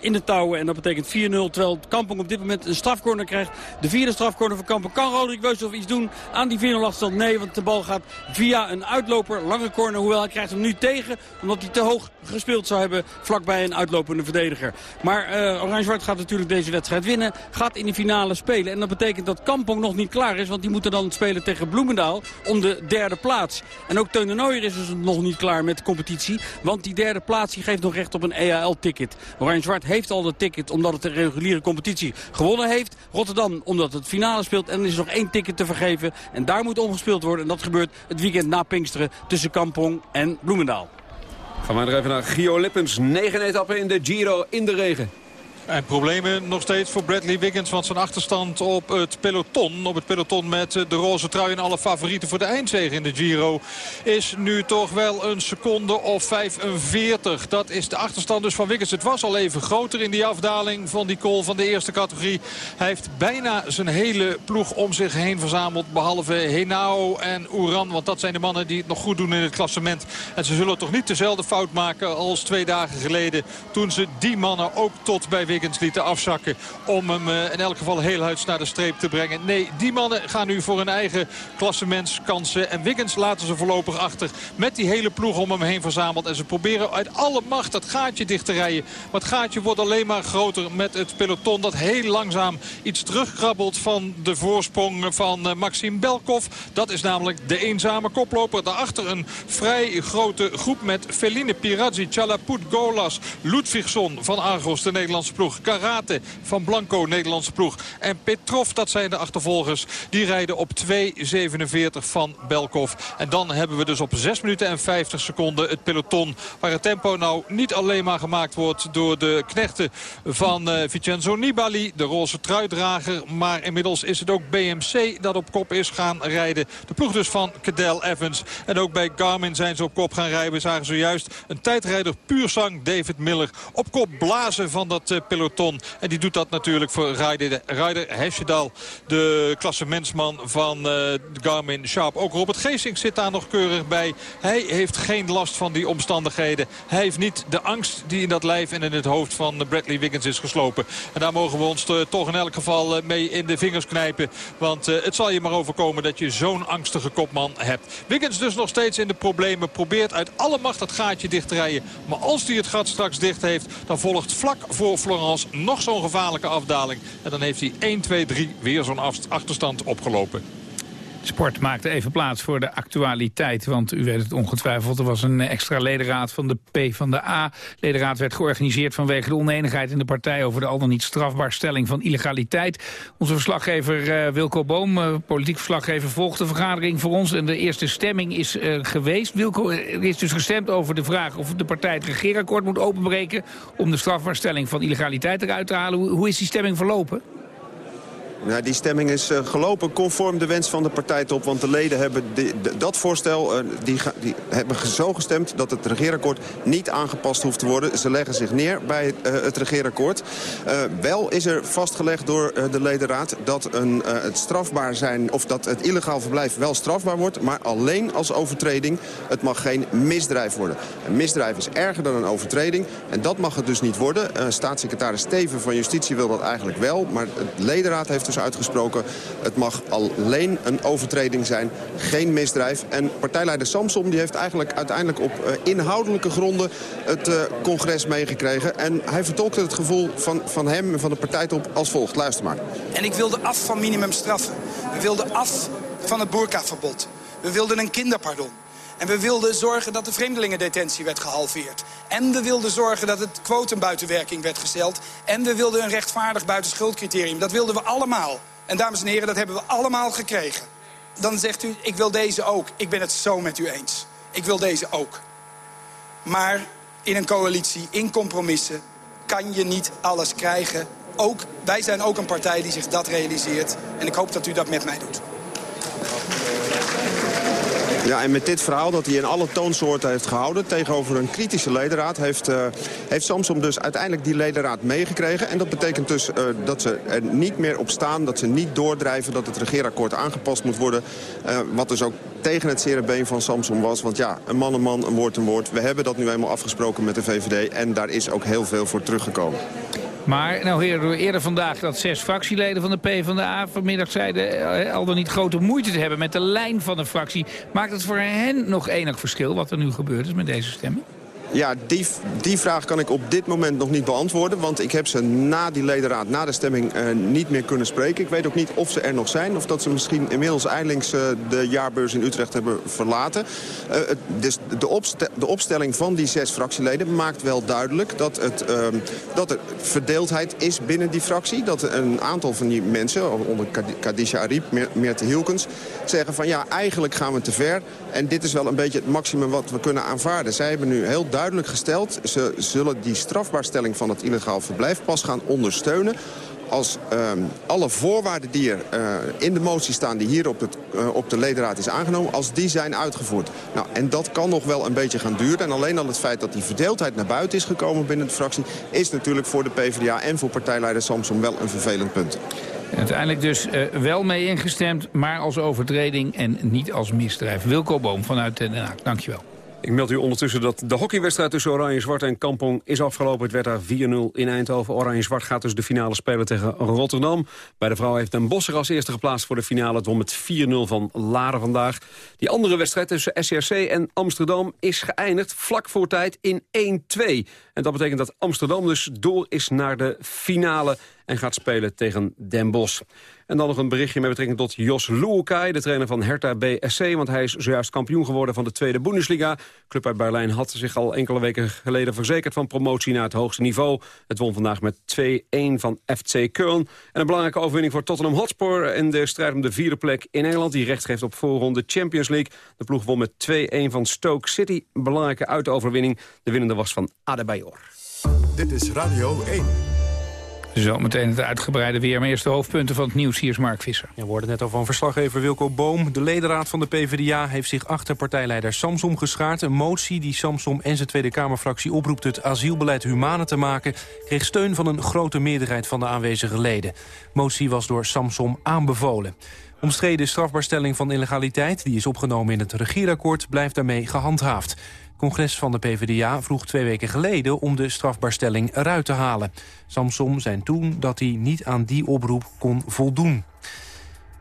in de touwen. En dat betekent 4-0, terwijl Kampong op dit moment een strafcorner krijgt. De vierde strafcorner van Kampong. Kan Roderick Weushoff iets doen aan die 4-0 achterstand? Nee, want de bal gaat via een uitloper, lange corner. Hoewel hij krijgt hem nu tegen, omdat hij te hoog gespeeld zou hebben vlakbij een uitlopende verdediger. Maar uh, Oranje-Zwart gaat natuurlijk deze wedstrijd winnen. Gaat in de finale spelen. En dat betekent dat Kampong nog niet klaar is. Want die moeten dan spelen tegen Bloemendaal om de derde plaats. En ook Teun de Nooijer is dus nog niet klaar met de competitie. Want die derde plaats die geeft nog recht op een EAL-ticket. Oranje-Zwart heeft al dat ticket omdat het de reguliere competitie gewonnen heeft. Rotterdam omdat het finale speelt. En er is nog één ticket te vergeven. En daar moet omgespeeld worden. En dat gebeurt het weekend na Pinksteren tussen Kampong en Bloemendaal. Gaan we er even naar Gio Lippens. Negen etappen in de Giro in de regen. En problemen nog steeds voor Bradley Wiggins. Want zijn achterstand op het peloton. Op het peloton met de roze trui en alle favorieten voor de eindzege in de Giro. Is nu toch wel een seconde of 45. Dat is de achterstand dus van Wiggins. Het was al even groter in die afdaling van die call van de eerste categorie. Hij heeft bijna zijn hele ploeg om zich heen verzameld. Behalve Henao en Oeran. Want dat zijn de mannen die het nog goed doen in het klassement. En ze zullen toch niet dezelfde fout maken als twee dagen geleden. Toen ze die mannen ook tot bij Wiggins Wiggins lieten afzakken... om hem uh, in elk geval heel huids naar de streep te brengen. Nee, die mannen gaan nu voor hun eigen klassementskansen. En Wiggins laten ze voorlopig achter met die hele ploeg om hem heen verzameld. En ze proberen uit alle macht dat gaatje dicht te rijden. Maar het gaatje wordt alleen maar groter met het peloton... dat heel langzaam iets terugkrabbelt van de voorsprong van uh, Maxime Belkov. Dat is namelijk de eenzame koploper. Daarachter een vrij grote groep met Feline Pirazzi, Chalaput Golas, Ludvigsson van Argos, de Nederlandse ploeg. Karate van Blanco, Nederlandse ploeg. En Petrov, dat zijn de achtervolgers. Die rijden op 2.47 van Belkov. En dan hebben we dus op 6 minuten en 50 seconden het peloton. Waar het tempo nou niet alleen maar gemaakt wordt door de knechten van uh, Vincenzo Nibali. De roze truidrager. Maar inmiddels is het ook BMC dat op kop is gaan rijden. De ploeg dus van Cadel Evans. En ook bij Garmin zijn ze op kop gaan rijden. We zagen zojuist een tijdrijder puur zang David Miller op kop blazen van dat uh, peloton. En die doet dat natuurlijk voor Ryder, Ryder Hesjedal. De klassementsman van uh, Garmin Sharp. Ook Robert Geesink zit daar nog keurig bij. Hij heeft geen last van die omstandigheden. Hij heeft niet de angst die in dat lijf en in het hoofd van Bradley Wiggins is geslopen. En daar mogen we ons toch in elk geval mee in de vingers knijpen. Want het zal je maar overkomen dat je zo'n angstige kopman hebt. Wiggins dus nog steeds in de problemen. Probeert uit alle macht dat gaatje dicht te rijden. Maar als hij het gat straks dicht heeft... dan volgt vlak voor Florence nog zo'n gevaarlijke afdaling. En dan heeft hij 1, 2, 3 weer zo'n achterstand opgelopen. Sport maakte even plaats voor de actualiteit. Want u weet het ongetwijfeld, er was een extra ledenraad van de P van de A. Ledenraad werd georganiseerd vanwege de oneenigheid in de partij... over de al dan niet strafbaarstelling van illegaliteit. Onze verslaggever uh, Wilco Boom, uh, politiek verslaggever, volgt de vergadering voor ons. En de eerste stemming is uh, geweest. Wilco, er is dus gestemd over de vraag of de partij het regeerakkoord moet openbreken... om de strafbaarstelling van illegaliteit eruit te halen. Hoe is die stemming verlopen? Nou, die stemming is uh, gelopen conform de wens van de partijtop. Want de leden hebben dat voorstel uh, die, die, hebben zo gestemd... dat het regeerakkoord niet aangepast hoeft te worden. Ze leggen zich neer bij uh, het regeerakkoord. wel is er vastgelegd door de ledenraad dat een, het strafbaar zijn... of dat het illegaal verblijf wel strafbaar wordt... maar alleen als overtreding. Het mag geen misdrijf worden. Een misdrijf is erger dan een overtreding. En dat mag het dus niet worden. staatssecretaris Steven van Justitie wil dat eigenlijk wel. Maar de ledenraad heeft uitgesproken. Het mag alleen een overtreding zijn, geen misdrijf. En partijleider Samsom die heeft eigenlijk uiteindelijk op uh, inhoudelijke gronden het uh, congres meegekregen. En hij vertolkte het gevoel van, van hem en van de partijtop als volgt. Luister maar. En ik wilde af van minimumstraffen. We wilden af van het boerkaverbod. We wilden een kinderpardon. En we wilden zorgen dat de vreemdelingendetentie werd gehalveerd. En we wilden zorgen dat het quotum buiten werking werd gesteld. En we wilden een rechtvaardig buitenschuldcriterium. Dat wilden we allemaal. En dames en heren, dat hebben we allemaal gekregen. Dan zegt u, ik wil deze ook. Ik ben het zo met u eens. Ik wil deze ook. Maar in een coalitie, in compromissen, kan je niet alles krijgen. Ook, wij zijn ook een partij die zich dat realiseert. En ik hoop dat u dat met mij doet. Ja, en met dit verhaal dat hij in alle toonsoorten heeft gehouden... tegenover een kritische ledenraad... heeft, uh, heeft Samsom dus uiteindelijk die ledenraad meegekregen. En dat betekent dus uh, dat ze er niet meer op staan... dat ze niet doordrijven dat het regeerakkoord aangepast moet worden. Uh, wat dus ook tegen het zere been van Samsom was. Want ja, een man een man, een woord een woord. We hebben dat nu eenmaal afgesproken met de VVD... en daar is ook heel veel voor teruggekomen. Maar nou we eerder vandaag dat zes fractieleden van de PvdA vanmiddag zeiden al dan niet grote moeite te hebben met de lijn van de fractie. Maakt het voor hen nog enig verschil wat er nu gebeurd is met deze stemming? Ja, die, die vraag kan ik op dit moment nog niet beantwoorden. Want ik heb ze na die ledenraad, na de stemming, uh, niet meer kunnen spreken. Ik weet ook niet of ze er nog zijn. Of dat ze misschien inmiddels eindelijk uh, de jaarbeurs in Utrecht hebben verlaten. Uh, dus de, de opstelling van die zes fractieleden maakt wel duidelijk... dat, het, dat er verdeeldheid is binnen die fractie. Dat een aantal van die mensen, onder Kadisha Ariep, Meerte Hielkens... zeggen van ja, eigenlijk gaan we te ver. En dit is wel een beetje het maximum wat we kunnen aanvaarden. Zij hebben nu heel duidelijk duidelijk gesteld. Ze zullen die strafbaarstelling van het illegaal verblijf pas gaan ondersteunen als uh, alle voorwaarden die er uh, in de motie staan... die hier op, het, uh, op de ledenraad is aangenomen, als die zijn uitgevoerd. Nou, en dat kan nog wel een beetje gaan duren. En alleen al het feit dat die verdeeldheid naar buiten is gekomen binnen de fractie... is natuurlijk voor de PvdA en voor partijleider Samson wel een vervelend punt. Uiteindelijk dus uh, wel mee ingestemd, maar als overtreding en niet als misdrijf. Wilco Boom vanuit Den Haag, dankjewel. Ik meld u ondertussen dat de hockeywedstrijd tussen Oranje-Zwart en Kampong is afgelopen. Het werd daar 4-0 in Eindhoven. Oranje-Zwart gaat dus de finale spelen tegen Rotterdam. Bij de vrouw heeft Den Bosser als eerste geplaatst voor de finale. Het won met 4-0 van Laren vandaag. Die andere wedstrijd tussen SCRC en Amsterdam is geëindigd vlak voor tijd in 1-2. En dat betekent dat Amsterdam dus door is naar de finale en gaat spelen tegen Den Bosch. En dan nog een berichtje met betrekking tot Jos Luukai, de trainer van Hertha BSC. Want hij is zojuist kampioen geworden van de tweede Bundesliga. Club uit Berlijn had zich al enkele weken geleden verzekerd van promotie naar het hoogste niveau. Het won vandaag met 2-1 van FC Köln. En een belangrijke overwinning voor Tottenham Hotspur in de strijd om de vierde plek in Engeland. Die recht geeft op voorronde Champions League. De ploeg won met 2-1 van Stoke City. Een belangrijke uitoverwinning. De winnende was van Adebayor. Dit is Radio 1. Zometeen het uitgebreide weer. Maar eerst de hoofdpunten van het nieuws. Hier is Mark Visser. We hoorden net al van verslaggever Wilco Boom. De ledenraad van de PvdA heeft zich achter partijleider Samsom geschaard. Een motie die Samsom en zijn Tweede Kamerfractie oproept... het asielbeleid humaner te maken... kreeg steun van een grote meerderheid van de aanwezige leden. Motie was door Samsom aanbevolen. Omstreden strafbaarstelling van illegaliteit... die is opgenomen in het regeerakkoord... blijft daarmee gehandhaafd congres van de PvdA vroeg twee weken geleden om de strafbaarstelling eruit te halen. Samsom zei toen dat hij niet aan die oproep kon voldoen.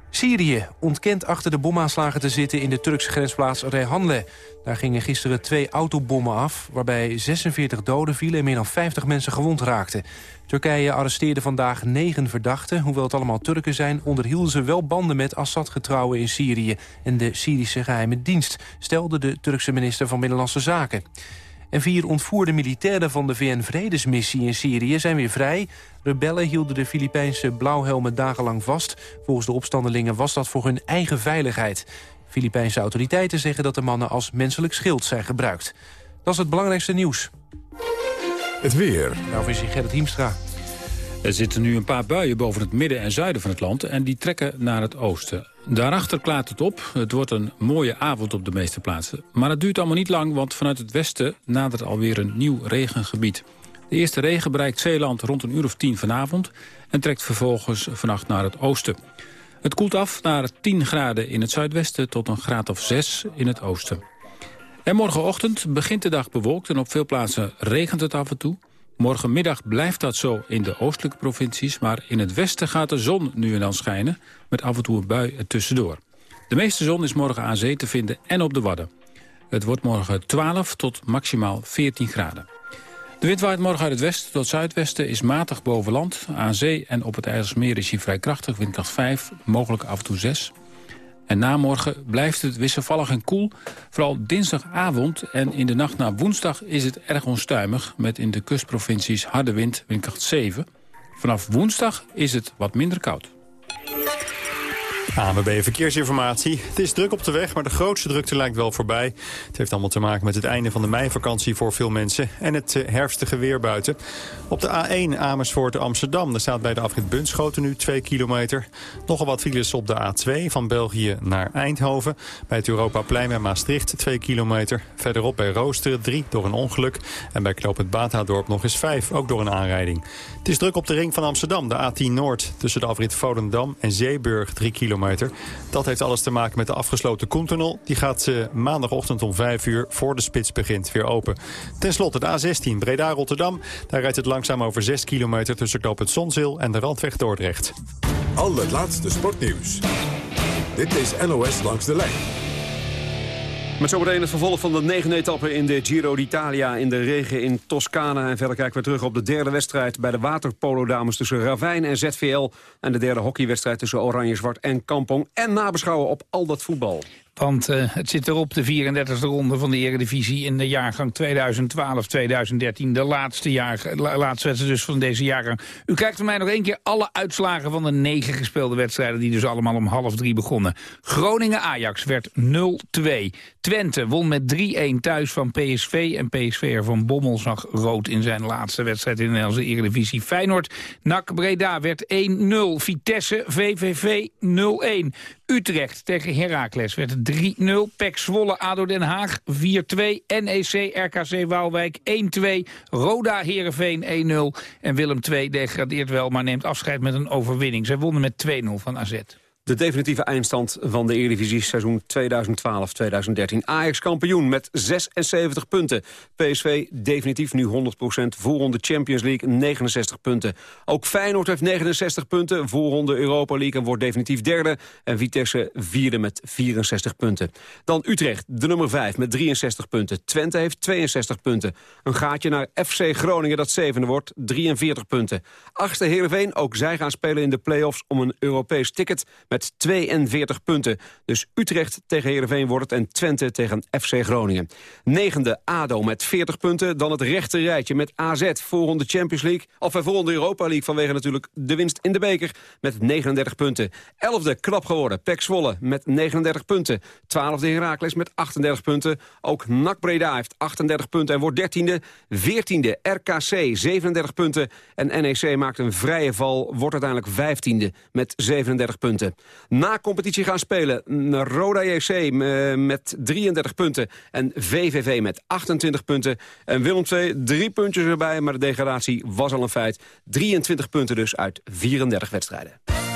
Syrië ontkent achter de bomaanslagen te zitten in de Turkse grensplaats Rehanle. Daar gingen gisteren twee autobommen af, waarbij 46 doden vielen en meer dan 50 mensen gewond raakten. Turkije arresteerde vandaag negen verdachten. Hoewel het allemaal Turken zijn, onderhielden ze wel banden met Assad-getrouwen in Syrië en de Syrische geheime dienst, stelde de Turkse minister van Binnenlandse Zaken. En vier ontvoerde militairen van de VN-vredesmissie in Syrië zijn weer vrij. Rebellen hielden de Filipijnse blauwhelmen dagenlang vast. Volgens de opstandelingen was dat voor hun eigen veiligheid. Filipijnse autoriteiten zeggen dat de mannen als menselijk schild zijn gebruikt. Dat is het belangrijkste nieuws. Het weer. Nou is Gerrit Hiemstra. Er zitten nu een paar buien boven het midden en zuiden van het land... en die trekken naar het oosten. Daarachter klaart het op. Het wordt een mooie avond op de meeste plaatsen. Maar het duurt allemaal niet lang, want vanuit het westen nadert alweer een nieuw regengebied. De eerste regen bereikt Zeeland rond een uur of tien vanavond... en trekt vervolgens vannacht naar het oosten. Het koelt af naar 10 graden in het zuidwesten tot een graad of 6 in het oosten. En morgenochtend begint de dag bewolkt en op veel plaatsen regent het af en toe. Morgenmiddag blijft dat zo in de oostelijke provincies... maar in het westen gaat de zon nu en dan schijnen... met af en toe een bui ertussendoor. De meeste zon is morgen aan zee te vinden en op de Wadden. Het wordt morgen 12 tot maximaal 14 graden. De wind waait morgen uit het westen tot zuidwesten, is matig boven land. Aan zee en op het IJsselmeer is hij vrij krachtig, windkracht 5, mogelijk af en toe 6. En na morgen blijft het wisselvallig en koel. Vooral dinsdagavond en in de nacht naar woensdag is het erg onstuimig... met in de kustprovincies harde wind, windkracht 7. Vanaf woensdag is het wat minder koud. ANWB Verkeersinformatie. Het is druk op de weg, maar de grootste drukte lijkt wel voorbij. Het heeft allemaal te maken met het einde van de meivakantie voor veel mensen... en het eh, herfstige weer buiten. Op de A1 Amersfoort Amsterdam. Daar staat bij de afrit Bunschoten nu 2 kilometer. Nogal wat files op de A2 van België naar Eindhoven. Bij het Europaplein bij Maastricht 2 kilometer. Verderop bij Roosteren 3 door een ongeluk. En bij Knoop het Batadorp nog eens 5, ook door een aanrijding. Het is druk op de ring van Amsterdam, de A10 Noord. Tussen de afrit Volendam en Zeeburg 3 kilometer. Dat heeft alles te maken met de afgesloten Koentunnel. Die gaat uh, maandagochtend om 5 uur voor de spits begint weer open. Ten slotte de A16 Breda-Rotterdam. Daar rijdt het langzaam over 6 kilometer tussen Knoop het Zonzeel en de Randweg Dordrecht. Al het laatste sportnieuws. Dit is NOS Langs de Lijn. Met zometeen het vervolg van de negende etappe in de Giro d'Italia in de regen in Toscana. En verder kijken we terug op de derde wedstrijd bij de waterpolo-dames tussen Ravijn en ZVL. En de derde hockeywedstrijd tussen Oranje-Zwart en Kampong. En nabeschouwen op al dat voetbal. Want uh, het zit erop, de 34e ronde van de Eredivisie in de jaargang 2012-2013. De laatste, jaar, laatste wedstrijd dus van deze jaargang. U kijkt voor mij nog één keer alle uitslagen van de negen gespeelde wedstrijden... die dus allemaal om half drie begonnen. Groningen-Ajax werd 0-2. Twente won met 3-1 thuis van PSV. En PSV'er van Bommel zag rood in zijn laatste wedstrijd in de Nederlandse Eredivisie. Feyenoord, NAC Breda werd 1-0. Vitesse, VVV 0-1. Utrecht tegen Heracles werd 3-0. PEC Zwolle, ADO Den Haag 4-2. NEC, RKC Waalwijk 1-2. Roda, Heerenveen 1-0. En Willem II degradeert wel, maar neemt afscheid met een overwinning. Zij wonnen met 2-0 van AZ. De definitieve eindstand van de Eredivisie seizoen 2012-2013. Ajax kampioen met 76 punten. PSV definitief nu 100% voorronde Champions League 69 punten. Ook Feyenoord heeft 69 punten, voorronde Europa League en wordt definitief derde. En Vitesse vierde met 64 punten. Dan Utrecht, de nummer 5 met 63 punten. Twente heeft 62 punten. Een gaatje naar FC Groningen dat zevende wordt, 43 punten. Achtste Heerenveen, ook zij gaan spelen in de play-offs om een Europees ticket met 42 punten. Dus Utrecht tegen Heerenveen wordt het en Twente tegen FC Groningen. Negende ADO met 40 punten. Dan het rechte rijtje met AZ voorronde Champions League. Of eh, voorronde Europa League vanwege natuurlijk de winst in de beker met 39 punten. Elfde knap geworden Pek Zwolle met 39 punten. Twaalfde Herakles met 38 punten. Ook NAC Breda heeft 38 punten en wordt dertiende. Veertiende RKC 37 punten. En NEC maakt een vrije val, wordt uiteindelijk vijftiende met 37 punten. Na competitie gaan spelen Roda JC eh, met 33 punten en VVV met 28 punten. En Willem II drie puntjes erbij, maar de degradatie was al een feit. 23 punten dus uit 34 wedstrijden.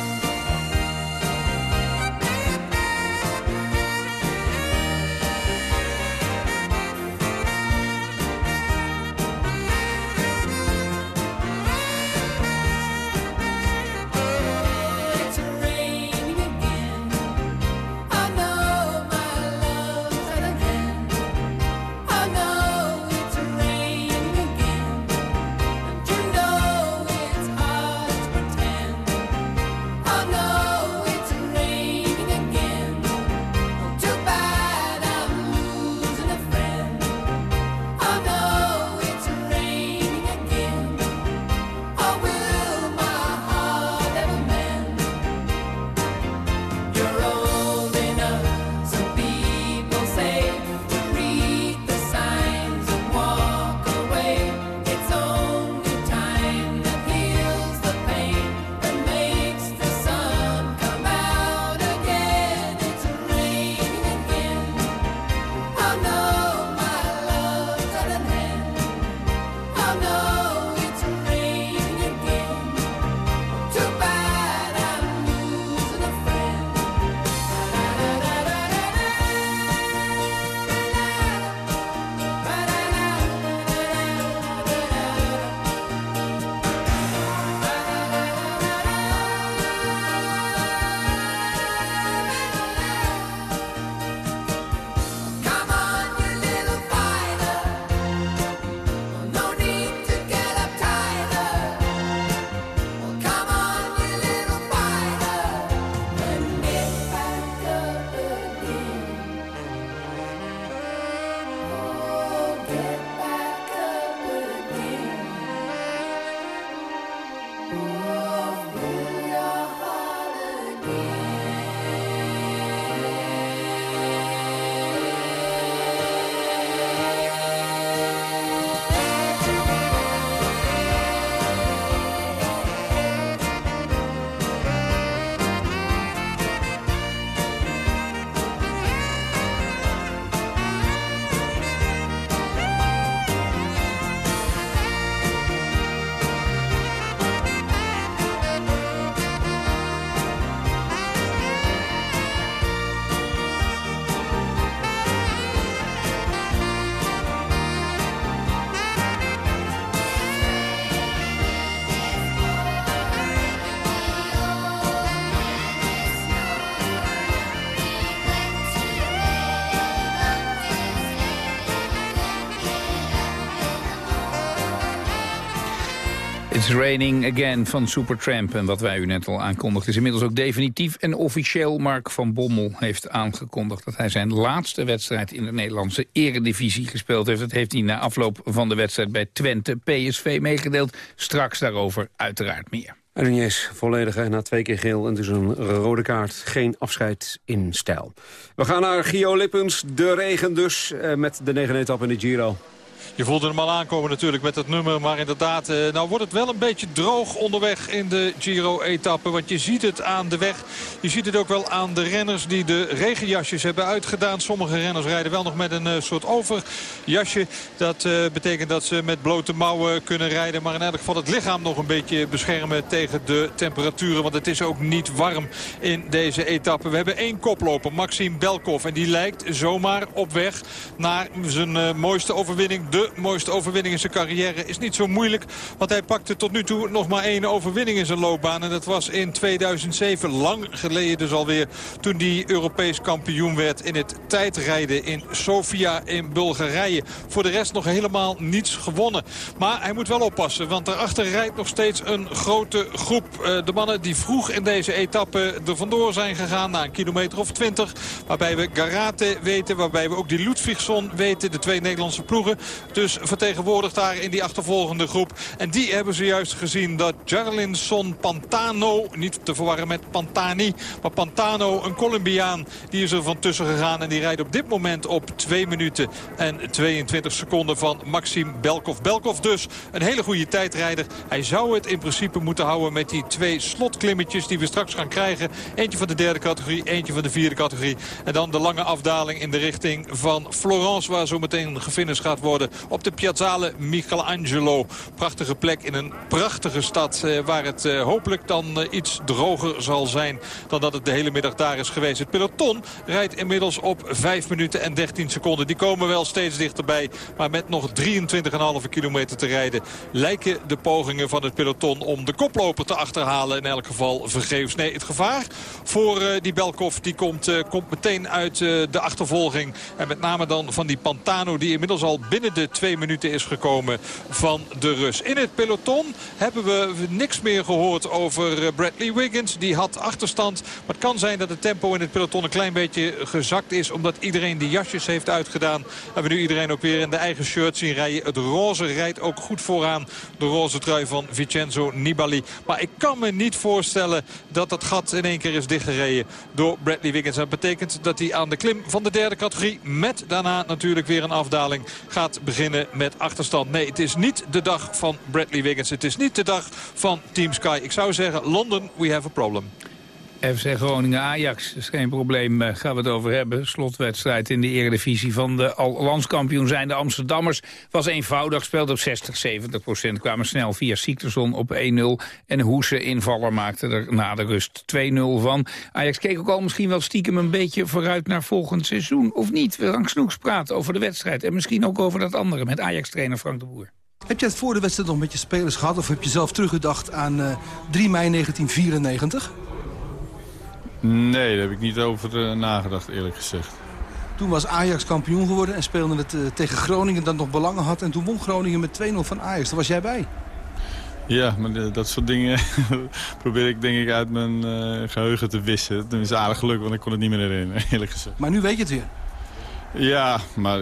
It's Raining Again van Supertramp. En wat wij u net al aankondigden is inmiddels ook definitief en officieel. Mark van Bommel heeft aangekondigd dat hij zijn laatste wedstrijd in de Nederlandse eredivisie gespeeld heeft. Dat heeft hij na afloop van de wedstrijd bij Twente PSV meegedeeld. Straks daarover uiteraard meer. Eens volledig, na twee keer geel en dus een rode kaart. Geen afscheid in stijl. We gaan naar Gio Lippens, de regen dus, eh, met de negen etappe in de Giro. Je voelde hem al aankomen natuurlijk met het nummer. Maar inderdaad, eh, nou wordt het wel een beetje droog onderweg in de Giro-etappe. Want je ziet het aan de weg. Je ziet het ook wel aan de renners die de regenjasjes hebben uitgedaan. Sommige renners rijden wel nog met een uh, soort overjasje. Dat uh, betekent dat ze met blote mouwen kunnen rijden. Maar in elk geval het lichaam nog een beetje beschermen tegen de temperaturen. Want het is ook niet warm in deze etappe. We hebben één koploper, Maxime Belkov. En die lijkt zomaar op weg naar zijn mooiste overwinning. De mooiste overwinning in zijn carrière is niet zo moeilijk. Want hij pakte tot nu toe nog maar één overwinning in zijn loopbaan. En dat was in 2007, lang geleden dus alweer. Toen hij Europees kampioen werd in het tijdrijden in Sofia in Bulgarije. Voor de rest nog helemaal niets gewonnen. Maar hij moet wel oppassen, want daarachter rijdt nog steeds een grote groep. Uh, de mannen die vroeg in deze etappe er vandoor zijn gegaan na een kilometer of twintig. Waarbij we Garate weten, waarbij we ook die Ludvigsson weten. De twee Nederlandse ploegen. Dus vertegenwoordigd daar in die achtervolgende groep. En die hebben zojuist gezien dat Jarlinson Pantano, niet te verwarren met Pantani, maar Pantano, een Colombiaan, die is er van tussen gegaan. En die rijdt op dit moment op 2 minuten en 22 seconden van Maxim Belkov. Belkov dus een hele goede tijdrijder. Hij zou het in principe moeten houden met die twee slotklimmetjes die we straks gaan krijgen. Eentje van de derde categorie, eentje van de vierde categorie. En dan de lange afdaling in de richting van Florence, waar zo meteen gefinished gaat worden op de Piazzale Michelangelo. Prachtige plek in een prachtige stad eh, waar het eh, hopelijk dan eh, iets droger zal zijn dan dat het de hele middag daar is geweest. Het peloton rijdt inmiddels op 5 minuten en 13 seconden. Die komen wel steeds dichterbij, maar met nog 23,5 kilometer te rijden lijken de pogingen van het peloton om de koploper te achterhalen in elk geval vergeefs. Nee, het gevaar voor die Belkov die komt, komt meteen uit de achtervolging. En met name dan van die Pantano die inmiddels al binnen de twee minuten is gekomen van de Rus. In het peloton hebben we niks meer gehoord over Bradley Wiggins. Die had achterstand. Maar het kan zijn dat het tempo in het peloton een klein beetje gezakt is. Omdat iedereen die jasjes heeft uitgedaan. En we nu iedereen ook weer in de eigen shirt zien rijden. Het roze rijdt ook goed vooraan. De roze trui van Vincenzo Nibali. Maar ik kan me niet voorstellen dat dat gat in één keer is dichtgereden door Bradley Wiggins. Dat betekent dat hij aan de klim van de derde categorie met daarna natuurlijk weer een afdaling gaat beginnen met achterstand. Nee, het is niet de dag van Bradley Wiggins. Het is niet de dag van Team Sky. Ik zou zeggen, London, we have a problem. FC Groningen-Ajax, is geen probleem, uh, gaan we het over hebben. Slotwedstrijd in de eredivisie van de al landskampioen zijn de Amsterdammers. Was eenvoudig, speelde op 60, 70 procent. Kwamen snel via Siekterson op 1-0. En Hoese invaller maakte er na de rust 2-0 van. Ajax keek ook al misschien wel stiekem een beetje vooruit naar volgend seizoen. Of niet? We Rank Snoeks praten over de wedstrijd. En misschien ook over dat andere met Ajax-trainer Frank de Boer. Heb je het voor de wedstrijd nog met je spelers gehad? Of heb je zelf teruggedacht aan uh, 3 mei 1994? Nee, daar heb ik niet over uh, nagedacht, eerlijk gezegd. Toen was Ajax kampioen geworden en speelde het uh, tegen Groningen dat nog belangen had. En toen won Groningen met 2-0 van Ajax. Daar was jij bij. Ja, maar de, dat soort dingen probeer ik denk ik uit mijn uh, geheugen te wissen. Dat is aardig geluk, want ik kon het niet meer herinneren, eerlijk gezegd. Maar nu weet je het weer. Ja, maar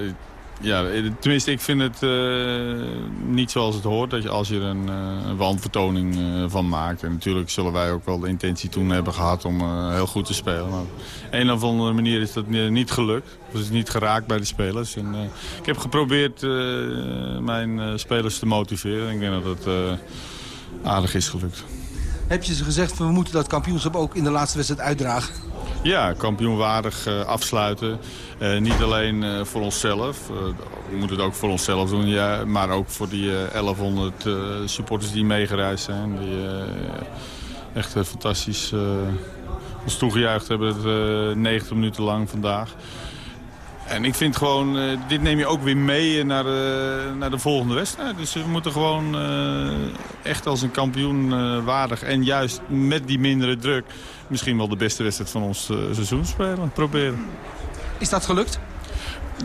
ja, tenminste, ik vind het uh, niet zoals het hoort. Dat je, als je een, uh, een wanvertoning van maakt. En natuurlijk zullen wij ook wel de intentie toen hebben gehad om heel goed te spelen. Maar op een of andere manier is dat niet gelukt. Of is niet geraakt bij de spelers. En, ik heb geprobeerd mijn spelers te motiveren. Ik denk dat het aardig is gelukt. Heb je ze gezegd, we moeten dat kampioenschap ook in de laatste wedstrijd uitdragen? Ja, kampioenwaardig uh, afsluiten. Uh, niet alleen uh, voor onszelf. we moeten het ook voor onszelf doen. Ja, maar ook voor die 1100 supporters die meegereisd zijn. Die echt fantastisch ons toegejuicht hebben. Het, 90 minuten lang vandaag. En ik vind gewoon, dit neem je ook weer mee naar naar de volgende wedstrijd. Dus we moeten gewoon echt als een kampioen waardig en juist met die mindere druk... misschien wel de beste wedstrijd van ons seizoen spelen, proberen. Is dat gelukt?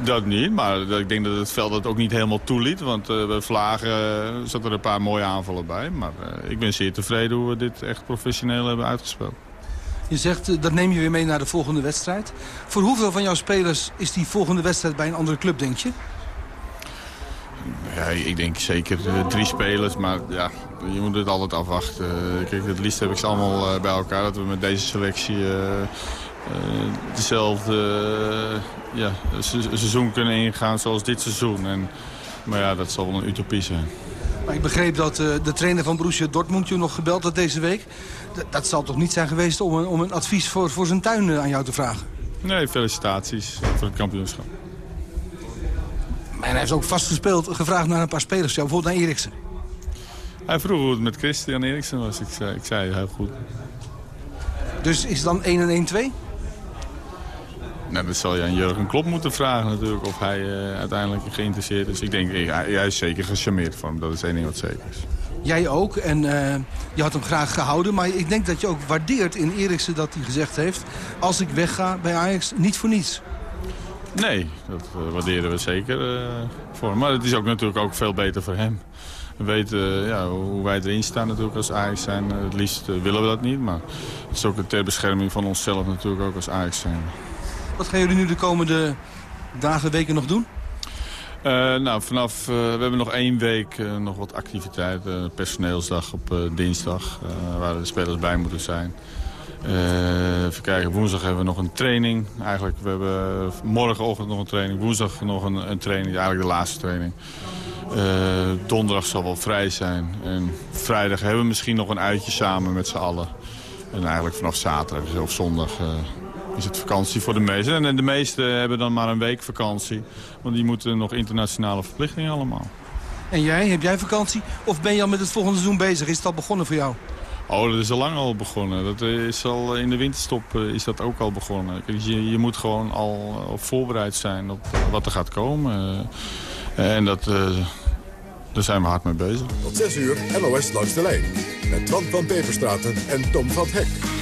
Dat niet, maar ik denk dat het veld dat ook niet helemaal toeliet. Want uh, bij Vlagen uh, zaten er een paar mooie aanvallen bij. Maar uh, ik ben zeer tevreden hoe we dit echt professioneel hebben uitgespeeld. Je zegt, dat neem je weer mee naar de volgende wedstrijd. Voor hoeveel van jouw spelers is die volgende wedstrijd bij een andere club, denk je? Ja, ik denk zeker drie spelers, maar ja, je moet het altijd afwachten. Kijk, het liefst heb ik ze allemaal bij elkaar, dat we met deze selectie dezelfde ja, seizoen kunnen ingaan zoals dit seizoen. En Maar ja, dat zal wel een utopie zijn. Maar ik begreep dat uh, de trainer van Borussia Dortmund je nog gebeld had deze week. D dat zal toch niet zijn geweest om een, om een advies voor, voor zijn tuin uh, aan jou te vragen? Nee, felicitaties voor het kampioenschap. Maar hij heeft ook vast gespeeld, gevraagd naar een paar spelers. Ja, bijvoorbeeld naar Eriksen. Hij vroeg hoe het met Christian Eriksen was. Ik zei, ik zei heel goed. Dus is het dan 1 en 1 2? Nou, dat zal je aan Jurgen Klopp moeten vragen natuurlijk. Of hij uh, uiteindelijk geïnteresseerd is. Ik denk, hij, hij is zeker gecharmeerd van hem. Dat is één ding wat zeker is. Jij ook. En uh, je had hem graag gehouden. Maar ik denk dat je ook waardeert in Eriksen dat hij gezegd heeft... als ik wegga bij Ajax, niet voor niets. Nee, dat waarderen we zeker voor hem. Maar het is ook natuurlijk ook veel beter voor hem. We weten ja, hoe wij erin staan natuurlijk als Ajax zijn. Het liefst willen we dat niet. Maar het is ook ter bescherming van onszelf natuurlijk ook als Ajax zijn. Wat gaan jullie nu de komende dagen, weken nog doen? Uh, nou, vanaf, uh, we hebben nog één week uh, nog wat activiteiten. personeelsdag op dinsdag, waar de spelers bij moeten zijn. Even kijken, woensdag hebben we nog een training. Eigenlijk, we hebben morgenochtend nog een training. Woensdag nog een, een training, eigenlijk de laatste training. donderdag zal wel vrij zijn. En vrijdag hebben we misschien nog een uitje samen met z'n allen. En eigenlijk vanaf zaterdag of zondag is het vakantie voor de meesten. En de meesten hebben dan maar een week vakantie. Want die moeten nog internationale verplichtingen allemaal. En jij, heb jij vakantie? Of ben je al met het volgende seizoen bezig? Is het al begonnen voor jou? Oh, dat is al lang al begonnen. Dat is al, in de winterstop is dat ook al begonnen. Je, je moet gewoon al op voorbereid zijn op wat er gaat komen. En dat, daar zijn we hard mee bezig. Tot 6 uur, LOS langs de lijn. Met Twan van Peperstraten en Tom van Hek.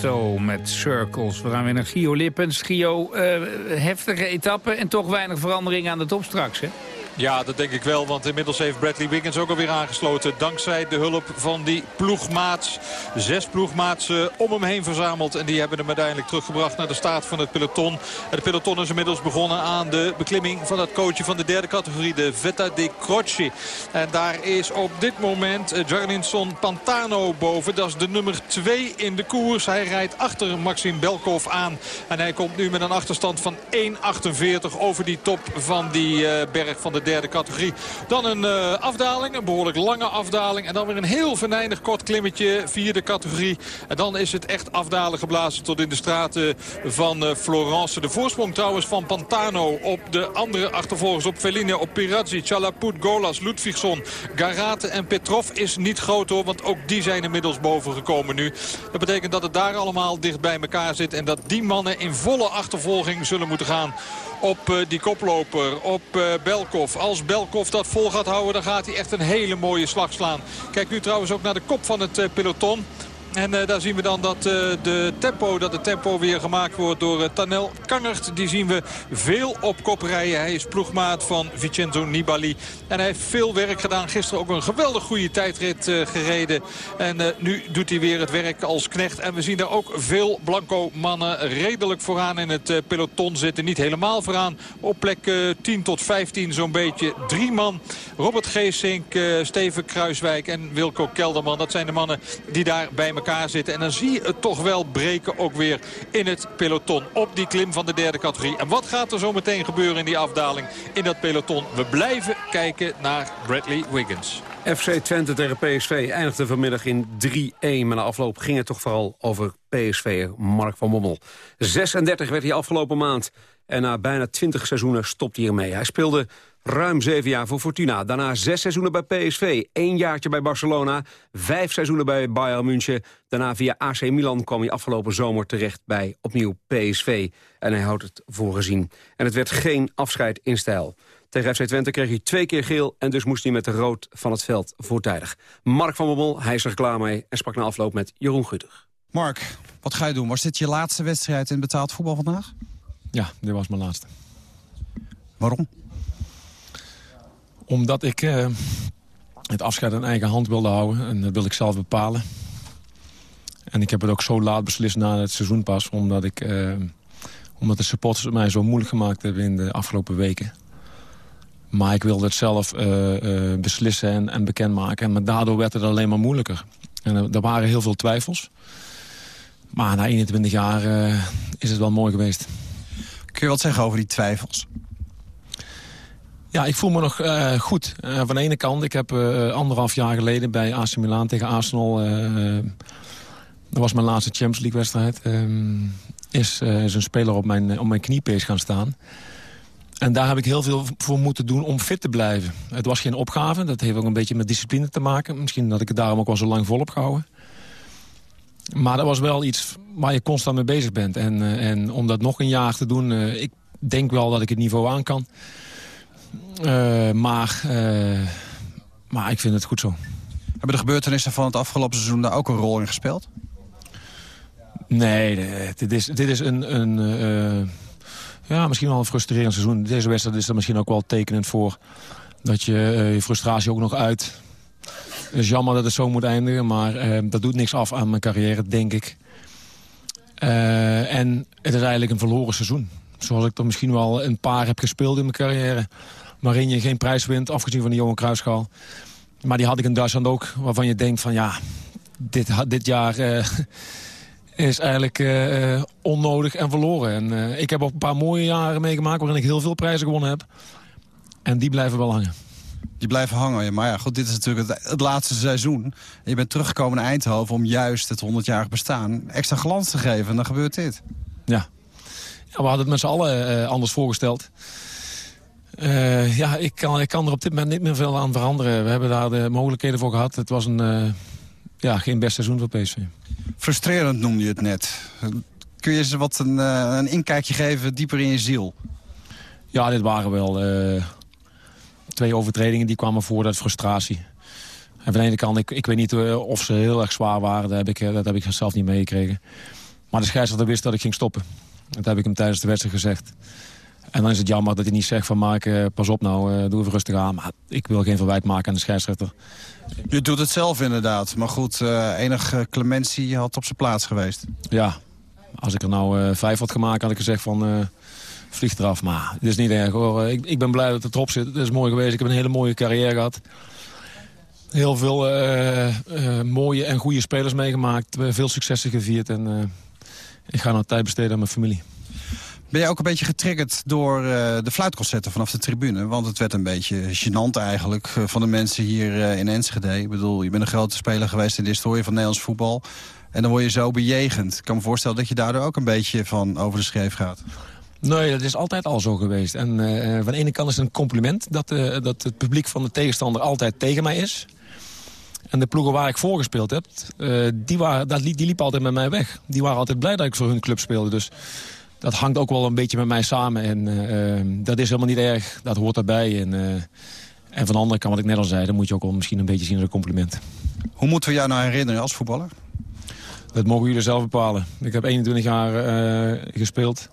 Presto met Circles. We gaan weer naar Gio Lippens. Gio, uh, heftige etappe en toch weinig verandering aan de top straks, hè? Ja, dat denk ik wel. Want inmiddels heeft Bradley Wiggins ook alweer aangesloten. Dankzij de hulp van die ploegmaats. Zes ploegmaats uh, om hem heen verzameld. En die hebben hem uiteindelijk teruggebracht naar de staat van het peloton. Het peloton is inmiddels begonnen aan de beklimming van het coachje van de derde categorie. De Vetta de Croce. En daar is op dit moment uh, Jarlinson Pantano boven. Dat is de nummer 2 in de koers. Hij rijdt achter Maxim Belkov aan. En hij komt nu met een achterstand van 1,48 over die top van die uh, berg van de derde categorie. Dan een uh, afdaling, een behoorlijk lange afdaling. En dan weer een heel venijnig kort klimmetje, vierde categorie. En dan is het echt afdalen geblazen tot in de straten van uh, Florence. De voorsprong trouwens van Pantano op de andere achtervolgers. Op Feline, op Pirazzi, Chalaput, Golas, Ludvigsson, Garate en Petrov is niet groot hoor. Want ook die zijn inmiddels boven gekomen nu. Dat betekent dat het daar allemaal dicht bij elkaar zit. En dat die mannen in volle achtervolging zullen moeten gaan op uh, die koploper, op uh, Als Belkov dat vol gaat houden, dan gaat hij echt een hele mooie slag slaan. Kijk nu trouwens ook naar de kop van het uh, peloton. En uh, daar zien we dan dat, uh, de tempo, dat het tempo weer gemaakt wordt door uh, Tanel Kangert. Die zien we veel op kop rijden. Hij is ploegmaat van Vincenzo Nibali. En hij heeft veel werk gedaan. Gisteren ook een geweldig goede tijdrit gereden. En nu doet hij weer het werk als knecht. En we zien daar ook veel blanco mannen redelijk vooraan in het peloton zitten. Niet helemaal vooraan. Op plek 10 tot 15 zo'n beetje. Drie man. Robert Geesink, Steven Kruiswijk en Wilco Kelderman. Dat zijn de mannen die daar bij elkaar elkaar zitten. En dan zie je het toch wel breken ook weer in het peloton. Op die klim van de derde categorie. En wat gaat er zo meteen gebeuren in die afdaling in dat peloton? We blijven kijken naar Bradley Wiggins. FC Twente tegen PSV eindigde vanmiddag in 3-1. Maar na afloop ging het toch vooral over PSV. Mark van Bommel. 36 werd hij afgelopen maand. En na bijna 20 seizoenen stopt hij ermee. Hij speelde ruim zeven jaar voor Fortuna. Daarna zes seizoenen bij PSV, één jaartje bij Barcelona... vijf seizoenen bij Bayern München. Daarna via AC Milan kwam hij afgelopen zomer terecht bij opnieuw PSV. En hij houdt het voor gezien. En het werd geen afscheid in stijl. Tegen FC Twente kreeg hij twee keer geel en dus moest hij met de rood van het veld voortijdig. Mark van Bommel, hij is er klaar mee en sprak na afloop met Jeroen Gutter. Mark, wat ga je doen? Was dit je laatste wedstrijd in betaald voetbal vandaag? Ja, dit was mijn laatste. Waarom? Omdat ik uh, het afscheid in eigen hand wilde houden. En dat wilde ik zelf bepalen. En ik heb het ook zo laat beslist na het seizoen pas. Omdat, ik, uh, omdat de supporters het mij zo moeilijk gemaakt hebben in de afgelopen weken. Maar ik wilde het zelf uh, beslissen en, en bekendmaken. Maar daardoor werd het alleen maar moeilijker. En er waren heel veel twijfels. Maar na 21 jaar is het wel mooi geweest. Kun je wat zeggen over die twijfels? Ja, ik voel me nog uh, goed. Uh, van de ene kant, ik heb uh, anderhalf jaar geleden bij AC Milan tegen Arsenal... dat was mijn laatste Champions League wedstrijd... Ehm, is, is een speler op mijn, op mijn kniepees gaan staan. En daar heb ik heel veel voor moeten doen om fit te blijven. Het was geen opgave, dat heeft ook een beetje met discipline te maken. Misschien dat ik het daarom ook wel zo lang vol heb gehouden. Maar dat was wel iets waar je constant mee bezig bent. En, en om dat nog een jaar te doen, ik denk wel dat ik het niveau aan kan... Uh, maar, uh, maar ik vind het goed zo. Hebben de gebeurtenissen van het afgelopen seizoen daar ook een rol in gespeeld? Nee, dit is, dit is een... een uh, ja, misschien wel een frustrerend seizoen. Deze wedstrijd is er misschien ook wel tekenend voor... dat je je frustratie ook nog uit. Het is jammer dat het zo moet eindigen... maar dat doet niks af aan mijn carrière, denk ik. en het is eigenlijk een verloren seizoen. Zoals ik er misschien wel een paar heb gespeeld in mijn carrière waarin je geen prijs wint, afgezien van de Johan Kruisschaal. Maar die had ik in Duitsland ook, waarvan je denkt van ja, dit, dit jaar uh, is eigenlijk uh, onnodig en verloren. En uh, ik heb ook een paar mooie jaren meegemaakt waarin ik heel veel prijzen gewonnen heb. En die blijven wel hangen. Die blijven hangen, maar ja, goed, dit is natuurlijk het, het laatste seizoen. Je bent teruggekomen naar Eindhoven om juist het 100-jarig bestaan extra glans te geven. En dan gebeurt dit. Ja, ja we hadden het met z'n allen anders voorgesteld. Uh, ja, ik kan, ik kan er op dit moment niet meer veel aan veranderen. We hebben daar de mogelijkheden voor gehad. Het was een, uh, ja, geen best seizoen voor PSV. Frustrerend noemde je het net. Kun je ze wat een, uh, een inkijkje geven dieper in je ziel? Ja, dit waren wel twee overtredingen die kwamen voor uit frustratie. En van de ene kant, ik, ik weet niet of ze heel erg zwaar waren. Dat heb ik, dat heb ik zelf niet meegekregen. Maar de scheidsrechter wist dat ik ging stoppen. Dat heb ik hem tijdens de wedstrijd gezegd. En dan is het jammer dat hij niet zegt van Mark, uh, pas op nou, uh, doe even rustig aan. Maar ik wil geen verwijt maken aan de scheidsrechter. Je doet het zelf inderdaad. Maar goed, uh, enige clementie had op zijn plaats geweest. Ja, als ik er nou vijf had gemaakt had ik gezegd van vlieg eraf. Maar het is niet erg hoor. Ik, ik, ben blij dat het erop zit. Het is mooi geweest. Ik heb een hele mooie carrière gehad. Heel veel mooie en goede spelers meegemaakt. Veel successen gevierd. En ik ga nou tijd besteden aan mijn familie. Ben je ook een beetje getriggerd door uh, de fluitconcerten vanaf de tribune? Want het werd een beetje gênant eigenlijk uh, van de mensen hier uh, in Enschede. Ik bedoel, je bent een grote speler geweest in de historie van Nederlands voetbal. En dan word je zo bejegend. Ik kan me voorstellen dat je daardoor ook een beetje van over de schreef gaat. Nee, dat is altijd al zo geweest. En van de ene kant is het een compliment dat, dat het publiek van de tegenstander altijd tegen mij is. En de ploegen waar ik voor gespeeld heb, die, waren, dat, die liepen altijd met mij weg. Die waren altijd blij dat ik voor hun club speelde. Dus dat hangt ook wel een beetje met mij samen. En uh, dat is helemaal niet erg. Dat hoort erbij. En, uh, en van de andere kant, wat ik net al zei... dan moet je ook wel misschien een beetje zien als een compliment. Hoe moeten we jou nou herinneren als voetballer? Dat mogen jullie zelf bepalen. Ik heb 21 jaar uh, gespeeld.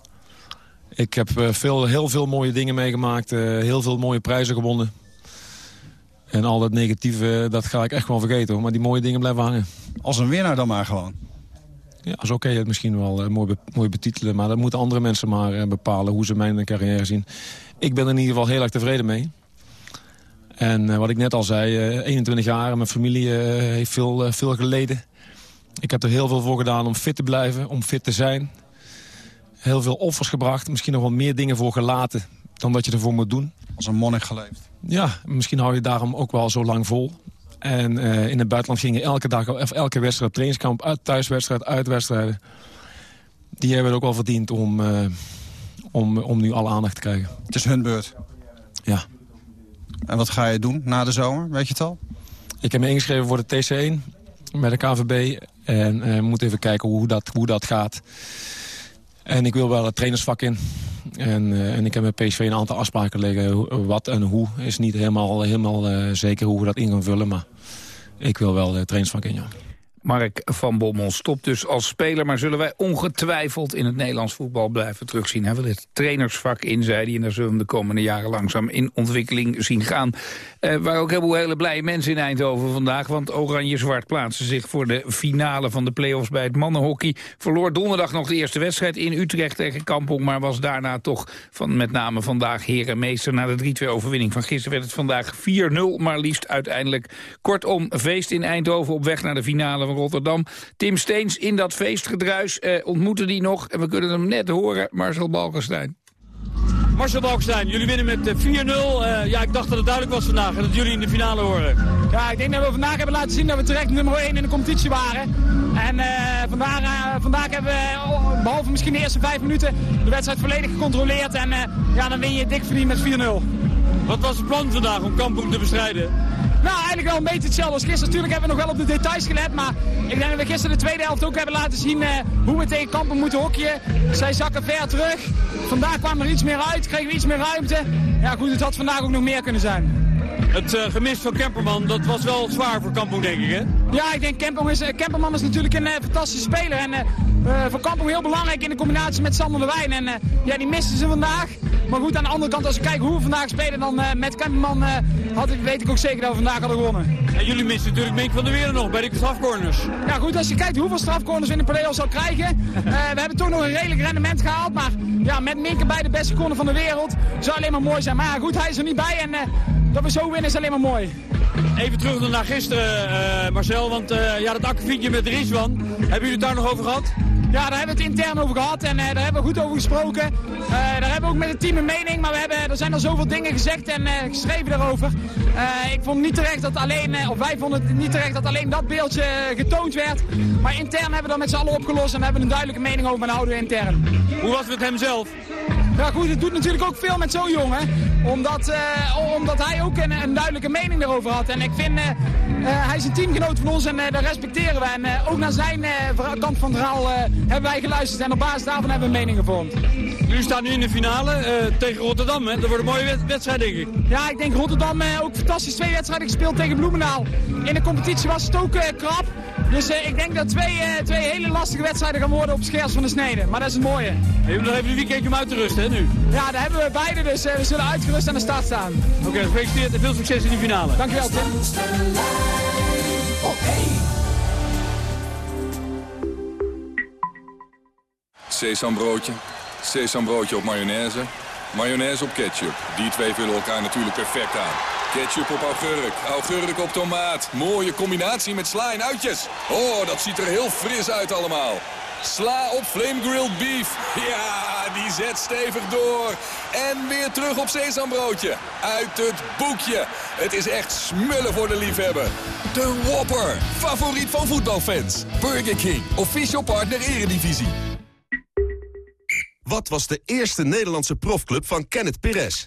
Ik heb veel, heel veel mooie dingen meegemaakt. heel veel mooie prijzen gewonnen. En al dat negatieve, dat ga ik echt wel vergeten. Hoor. Maar die mooie dingen blijven hangen. Als een winnaar dan maar gewoon? Ja, zo kun je het misschien wel uh, mooi, be mooi betitelen. Maar dat moeten andere mensen maar uh, bepalen hoe ze mijn carrière zien. Ik ben er in ieder geval heel erg tevreden mee. En uh, wat ik net al zei, 21 jaar, mijn familie heeft veel, veel geleden. Ik heb er heel veel voor gedaan om fit te blijven, om fit te zijn. Heel veel offers gebracht, misschien nog wel meer dingen voor gelaten dan dat je ervoor moet doen. Als een monnik geleefd. Ja, misschien hou je daarom ook wel zo lang vol. En uh, in het buitenland gingen elke dag of elke wedstrijd op trainingskamp, uit thuiswedstrijd, uitwedstrijden. Die hebben het ook wel verdiend om, uh, om, om nu alle aandacht te krijgen. Het is hun beurt. Ja. En wat ga je doen na de zomer, weet je het al? Ik heb me ingeschreven voor de TC1 met de KVB. En uh, moet even kijken hoe dat, hoe dat gaat. En ik wil wel het trainersvak in. En, uh, en ik heb met PSV een aantal afspraken liggen. Wat en hoe is niet helemaal, helemaal uh, zeker hoe we dat in gaan vullen. Maar ik wil wel de trainersvak in, ja. Mark van Bommel stopt dus als speler... maar zullen wij ongetwijfeld in het Nederlands voetbal blijven terugzien. Hij wil het trainersvak in, zei hij, en daar zullen we de komende jaren langzaam in ontwikkeling zien gaan. Uh, waar ook heel hele blije mensen in Eindhoven vandaag... want Oranje-Zwart plaatste zich voor de finale van de play-offs bij het mannenhockey. Verloor donderdag nog de eerste wedstrijd in Utrecht tegen Kampong... maar was daarna toch van met name vandaag herenmeester... na de 3-2 overwinning van gisteren werd het vandaag 4-0... maar liefst uiteindelijk kortom feest in Eindhoven op weg naar de finale Rotterdam. Tim Steens in dat feestgedruis eh, ontmoette die nog. En we kunnen hem net horen, Marcel Balkenstein. Marcel Balkenstein, jullie winnen met 4-0. Uh, ja, ik dacht dat het duidelijk was vandaag en dat jullie in de finale horen. Ja, ik denk dat we vandaag hebben laten zien dat we terecht nummer 1 in de competitie waren. En uh, vandaag, uh, vandaag hebben we, behalve misschien de eerste 5 minuten, de wedstrijd volledig gecontroleerd. En ja, dan win je dik verdiend met 4-0. Wat was het plan vandaag om Kampong te bestrijden? Nou, eigenlijk wel een beetje hetzelfde als gisteren. Natuurlijk hebben we nog wel op de details gelet. Maar ik denk dat we gisteren de tweede helft ook hebben laten zien uh, hoe we tegen Kampen moeten hockeyen. Zij zakken ver terug. Vandaag kwam er iets meer uit, kregen we iets meer ruimte. Ja goed, het had vandaag ook nog meer kunnen zijn. Het uh, gemis van Kemperman, dat was wel zwaar voor Kampong, denk ik, hè? Ja, ik denk Kemperman is, uh, Kemperman is natuurlijk een uh, fantastische speler. En voor Kampong heel belangrijk in de combinatie met Sander de Wijn. En ja, die misten ze vandaag. Maar goed, aan de andere kant, als we kijken hoe we vandaag spelen, dan met Kemperman had ik, weet ik ook zeker dat we vandaag hadden gewonnen. En jullie missen natuurlijk Mink van der Weer nog bij de strafcorners. Ja goed, als je kijkt hoeveel strafcorners we in de play-offs al krijgen. we hebben toch nog een redelijk rendement gehaald. Maar ja, met Mink bij de beste corner van de wereld zou alleen maar mooi zijn. Maar goed, hij is er niet bij en dat we zo winnen is alleen maar mooi. Even terug naar gisteren, uh, Marcel, want uh, ja, dat akkefietje met Rizwan, hebben jullie het daar nog over gehad? Ja, daar hebben we het intern over gehad en uh, daar hebben we goed over gesproken. daar hebben we ook met het team een mening, maar we hebben, er zijn al zoveel dingen gezegd en geschreven daarover. ik vond niet terecht dat alleen, of wij vonden het niet terecht dat alleen dat beeldje getoond werd. Maar intern hebben we dat met z'n allen opgelost en we hebben een duidelijke mening over en houden we intern. Hoe was het met hem zelf? Ja goed, het doet natuurlijk ook veel met zo'n jongen. Omdat, uh, omdat hij ook een, een, duidelijke mening erover had. En ik vind, uh, uh, hij is een teamgenoot van ons en dat respecteren we. En ook naar zijn kant van het verhaal hebben wij geluisterd. En op basis daarvan hebben we een mening gevormd. Jullie staan nu in de finale tegen Rotterdam. Hè? Dat wordt een mooie wedstrijd, denk ik. Ja, ik denk Rotterdam ook fantastisch. Twee wedstrijden gespeeld tegen Bloemendaal. In de competitie was het ook krap. Dus ik denk dat twee, twee hele lastige wedstrijden gaan worden op scherps van de snede. Maar dat is het mooie. Jullie hebben nog even een weekendje om uit te rusten, hè, nu? Ja, daar hebben we beide, dus we zullen uitgerust aan de start staan. Oké, okay, gefeliciteerd en veel succes in die finale. Dankjewel, Tim. Sesambroodje, sesambroodje op mayonaise, mayonaise op ketchup. Die twee vullen elkaar natuurlijk perfect aan. Ketchup op augurk, augurk op tomaat. Mooie combinatie met sla en uitjes. Oh, dat ziet er heel fris uit allemaal. Sla op Flame Grilled Beef. Ja, die zet stevig door. En weer terug op sesambroodje. Uit het boekje. Het is echt smullen voor de liefhebber. De Whopper. Favoriet van voetbalfans. Burger King. Official partner Eredivisie. Wat was de eerste Nederlandse profclub van Kenneth Perez?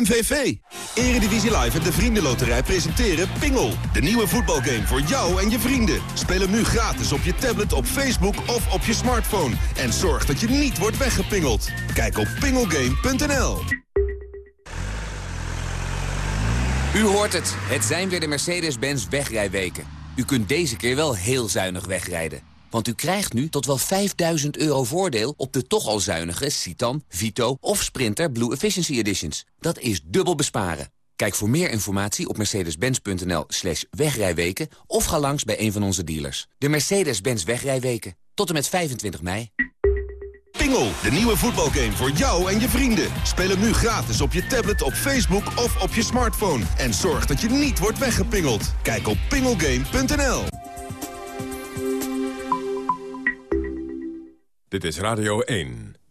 MVV. Eredivisie Live en de Vriendenloterij presenteren Pingel. De nieuwe voetbalgame voor jou en je vrienden. Speel hem nu gratis op je tablet, op Facebook of op je smartphone. En zorg dat je niet wordt weggepingeld. Kijk op pingelgame.nl. U hoort het. Het zijn weer de Mercedes-Benz wegrijweken. U kunt deze keer wel heel zuinig wegrijden. Want u krijgt nu tot wel 5000 euro voordeel op de toch al zuinige Citan, Vito of Sprinter Blue Efficiency Editions. Dat is dubbel besparen. Kijk voor meer informatie op mercedes-benz.nl slash wegrijweken... of ga langs bij een van onze dealers. De Mercedes-Benz wegrijweken. Tot en met 25 mei. Pingel, de nieuwe voetbalgame voor jou en je vrienden. Speel hem nu gratis op je tablet, op Facebook of op je smartphone. En zorg dat je niet wordt weggepingeld. Kijk op pingelgame.nl. Dit is Radio 1.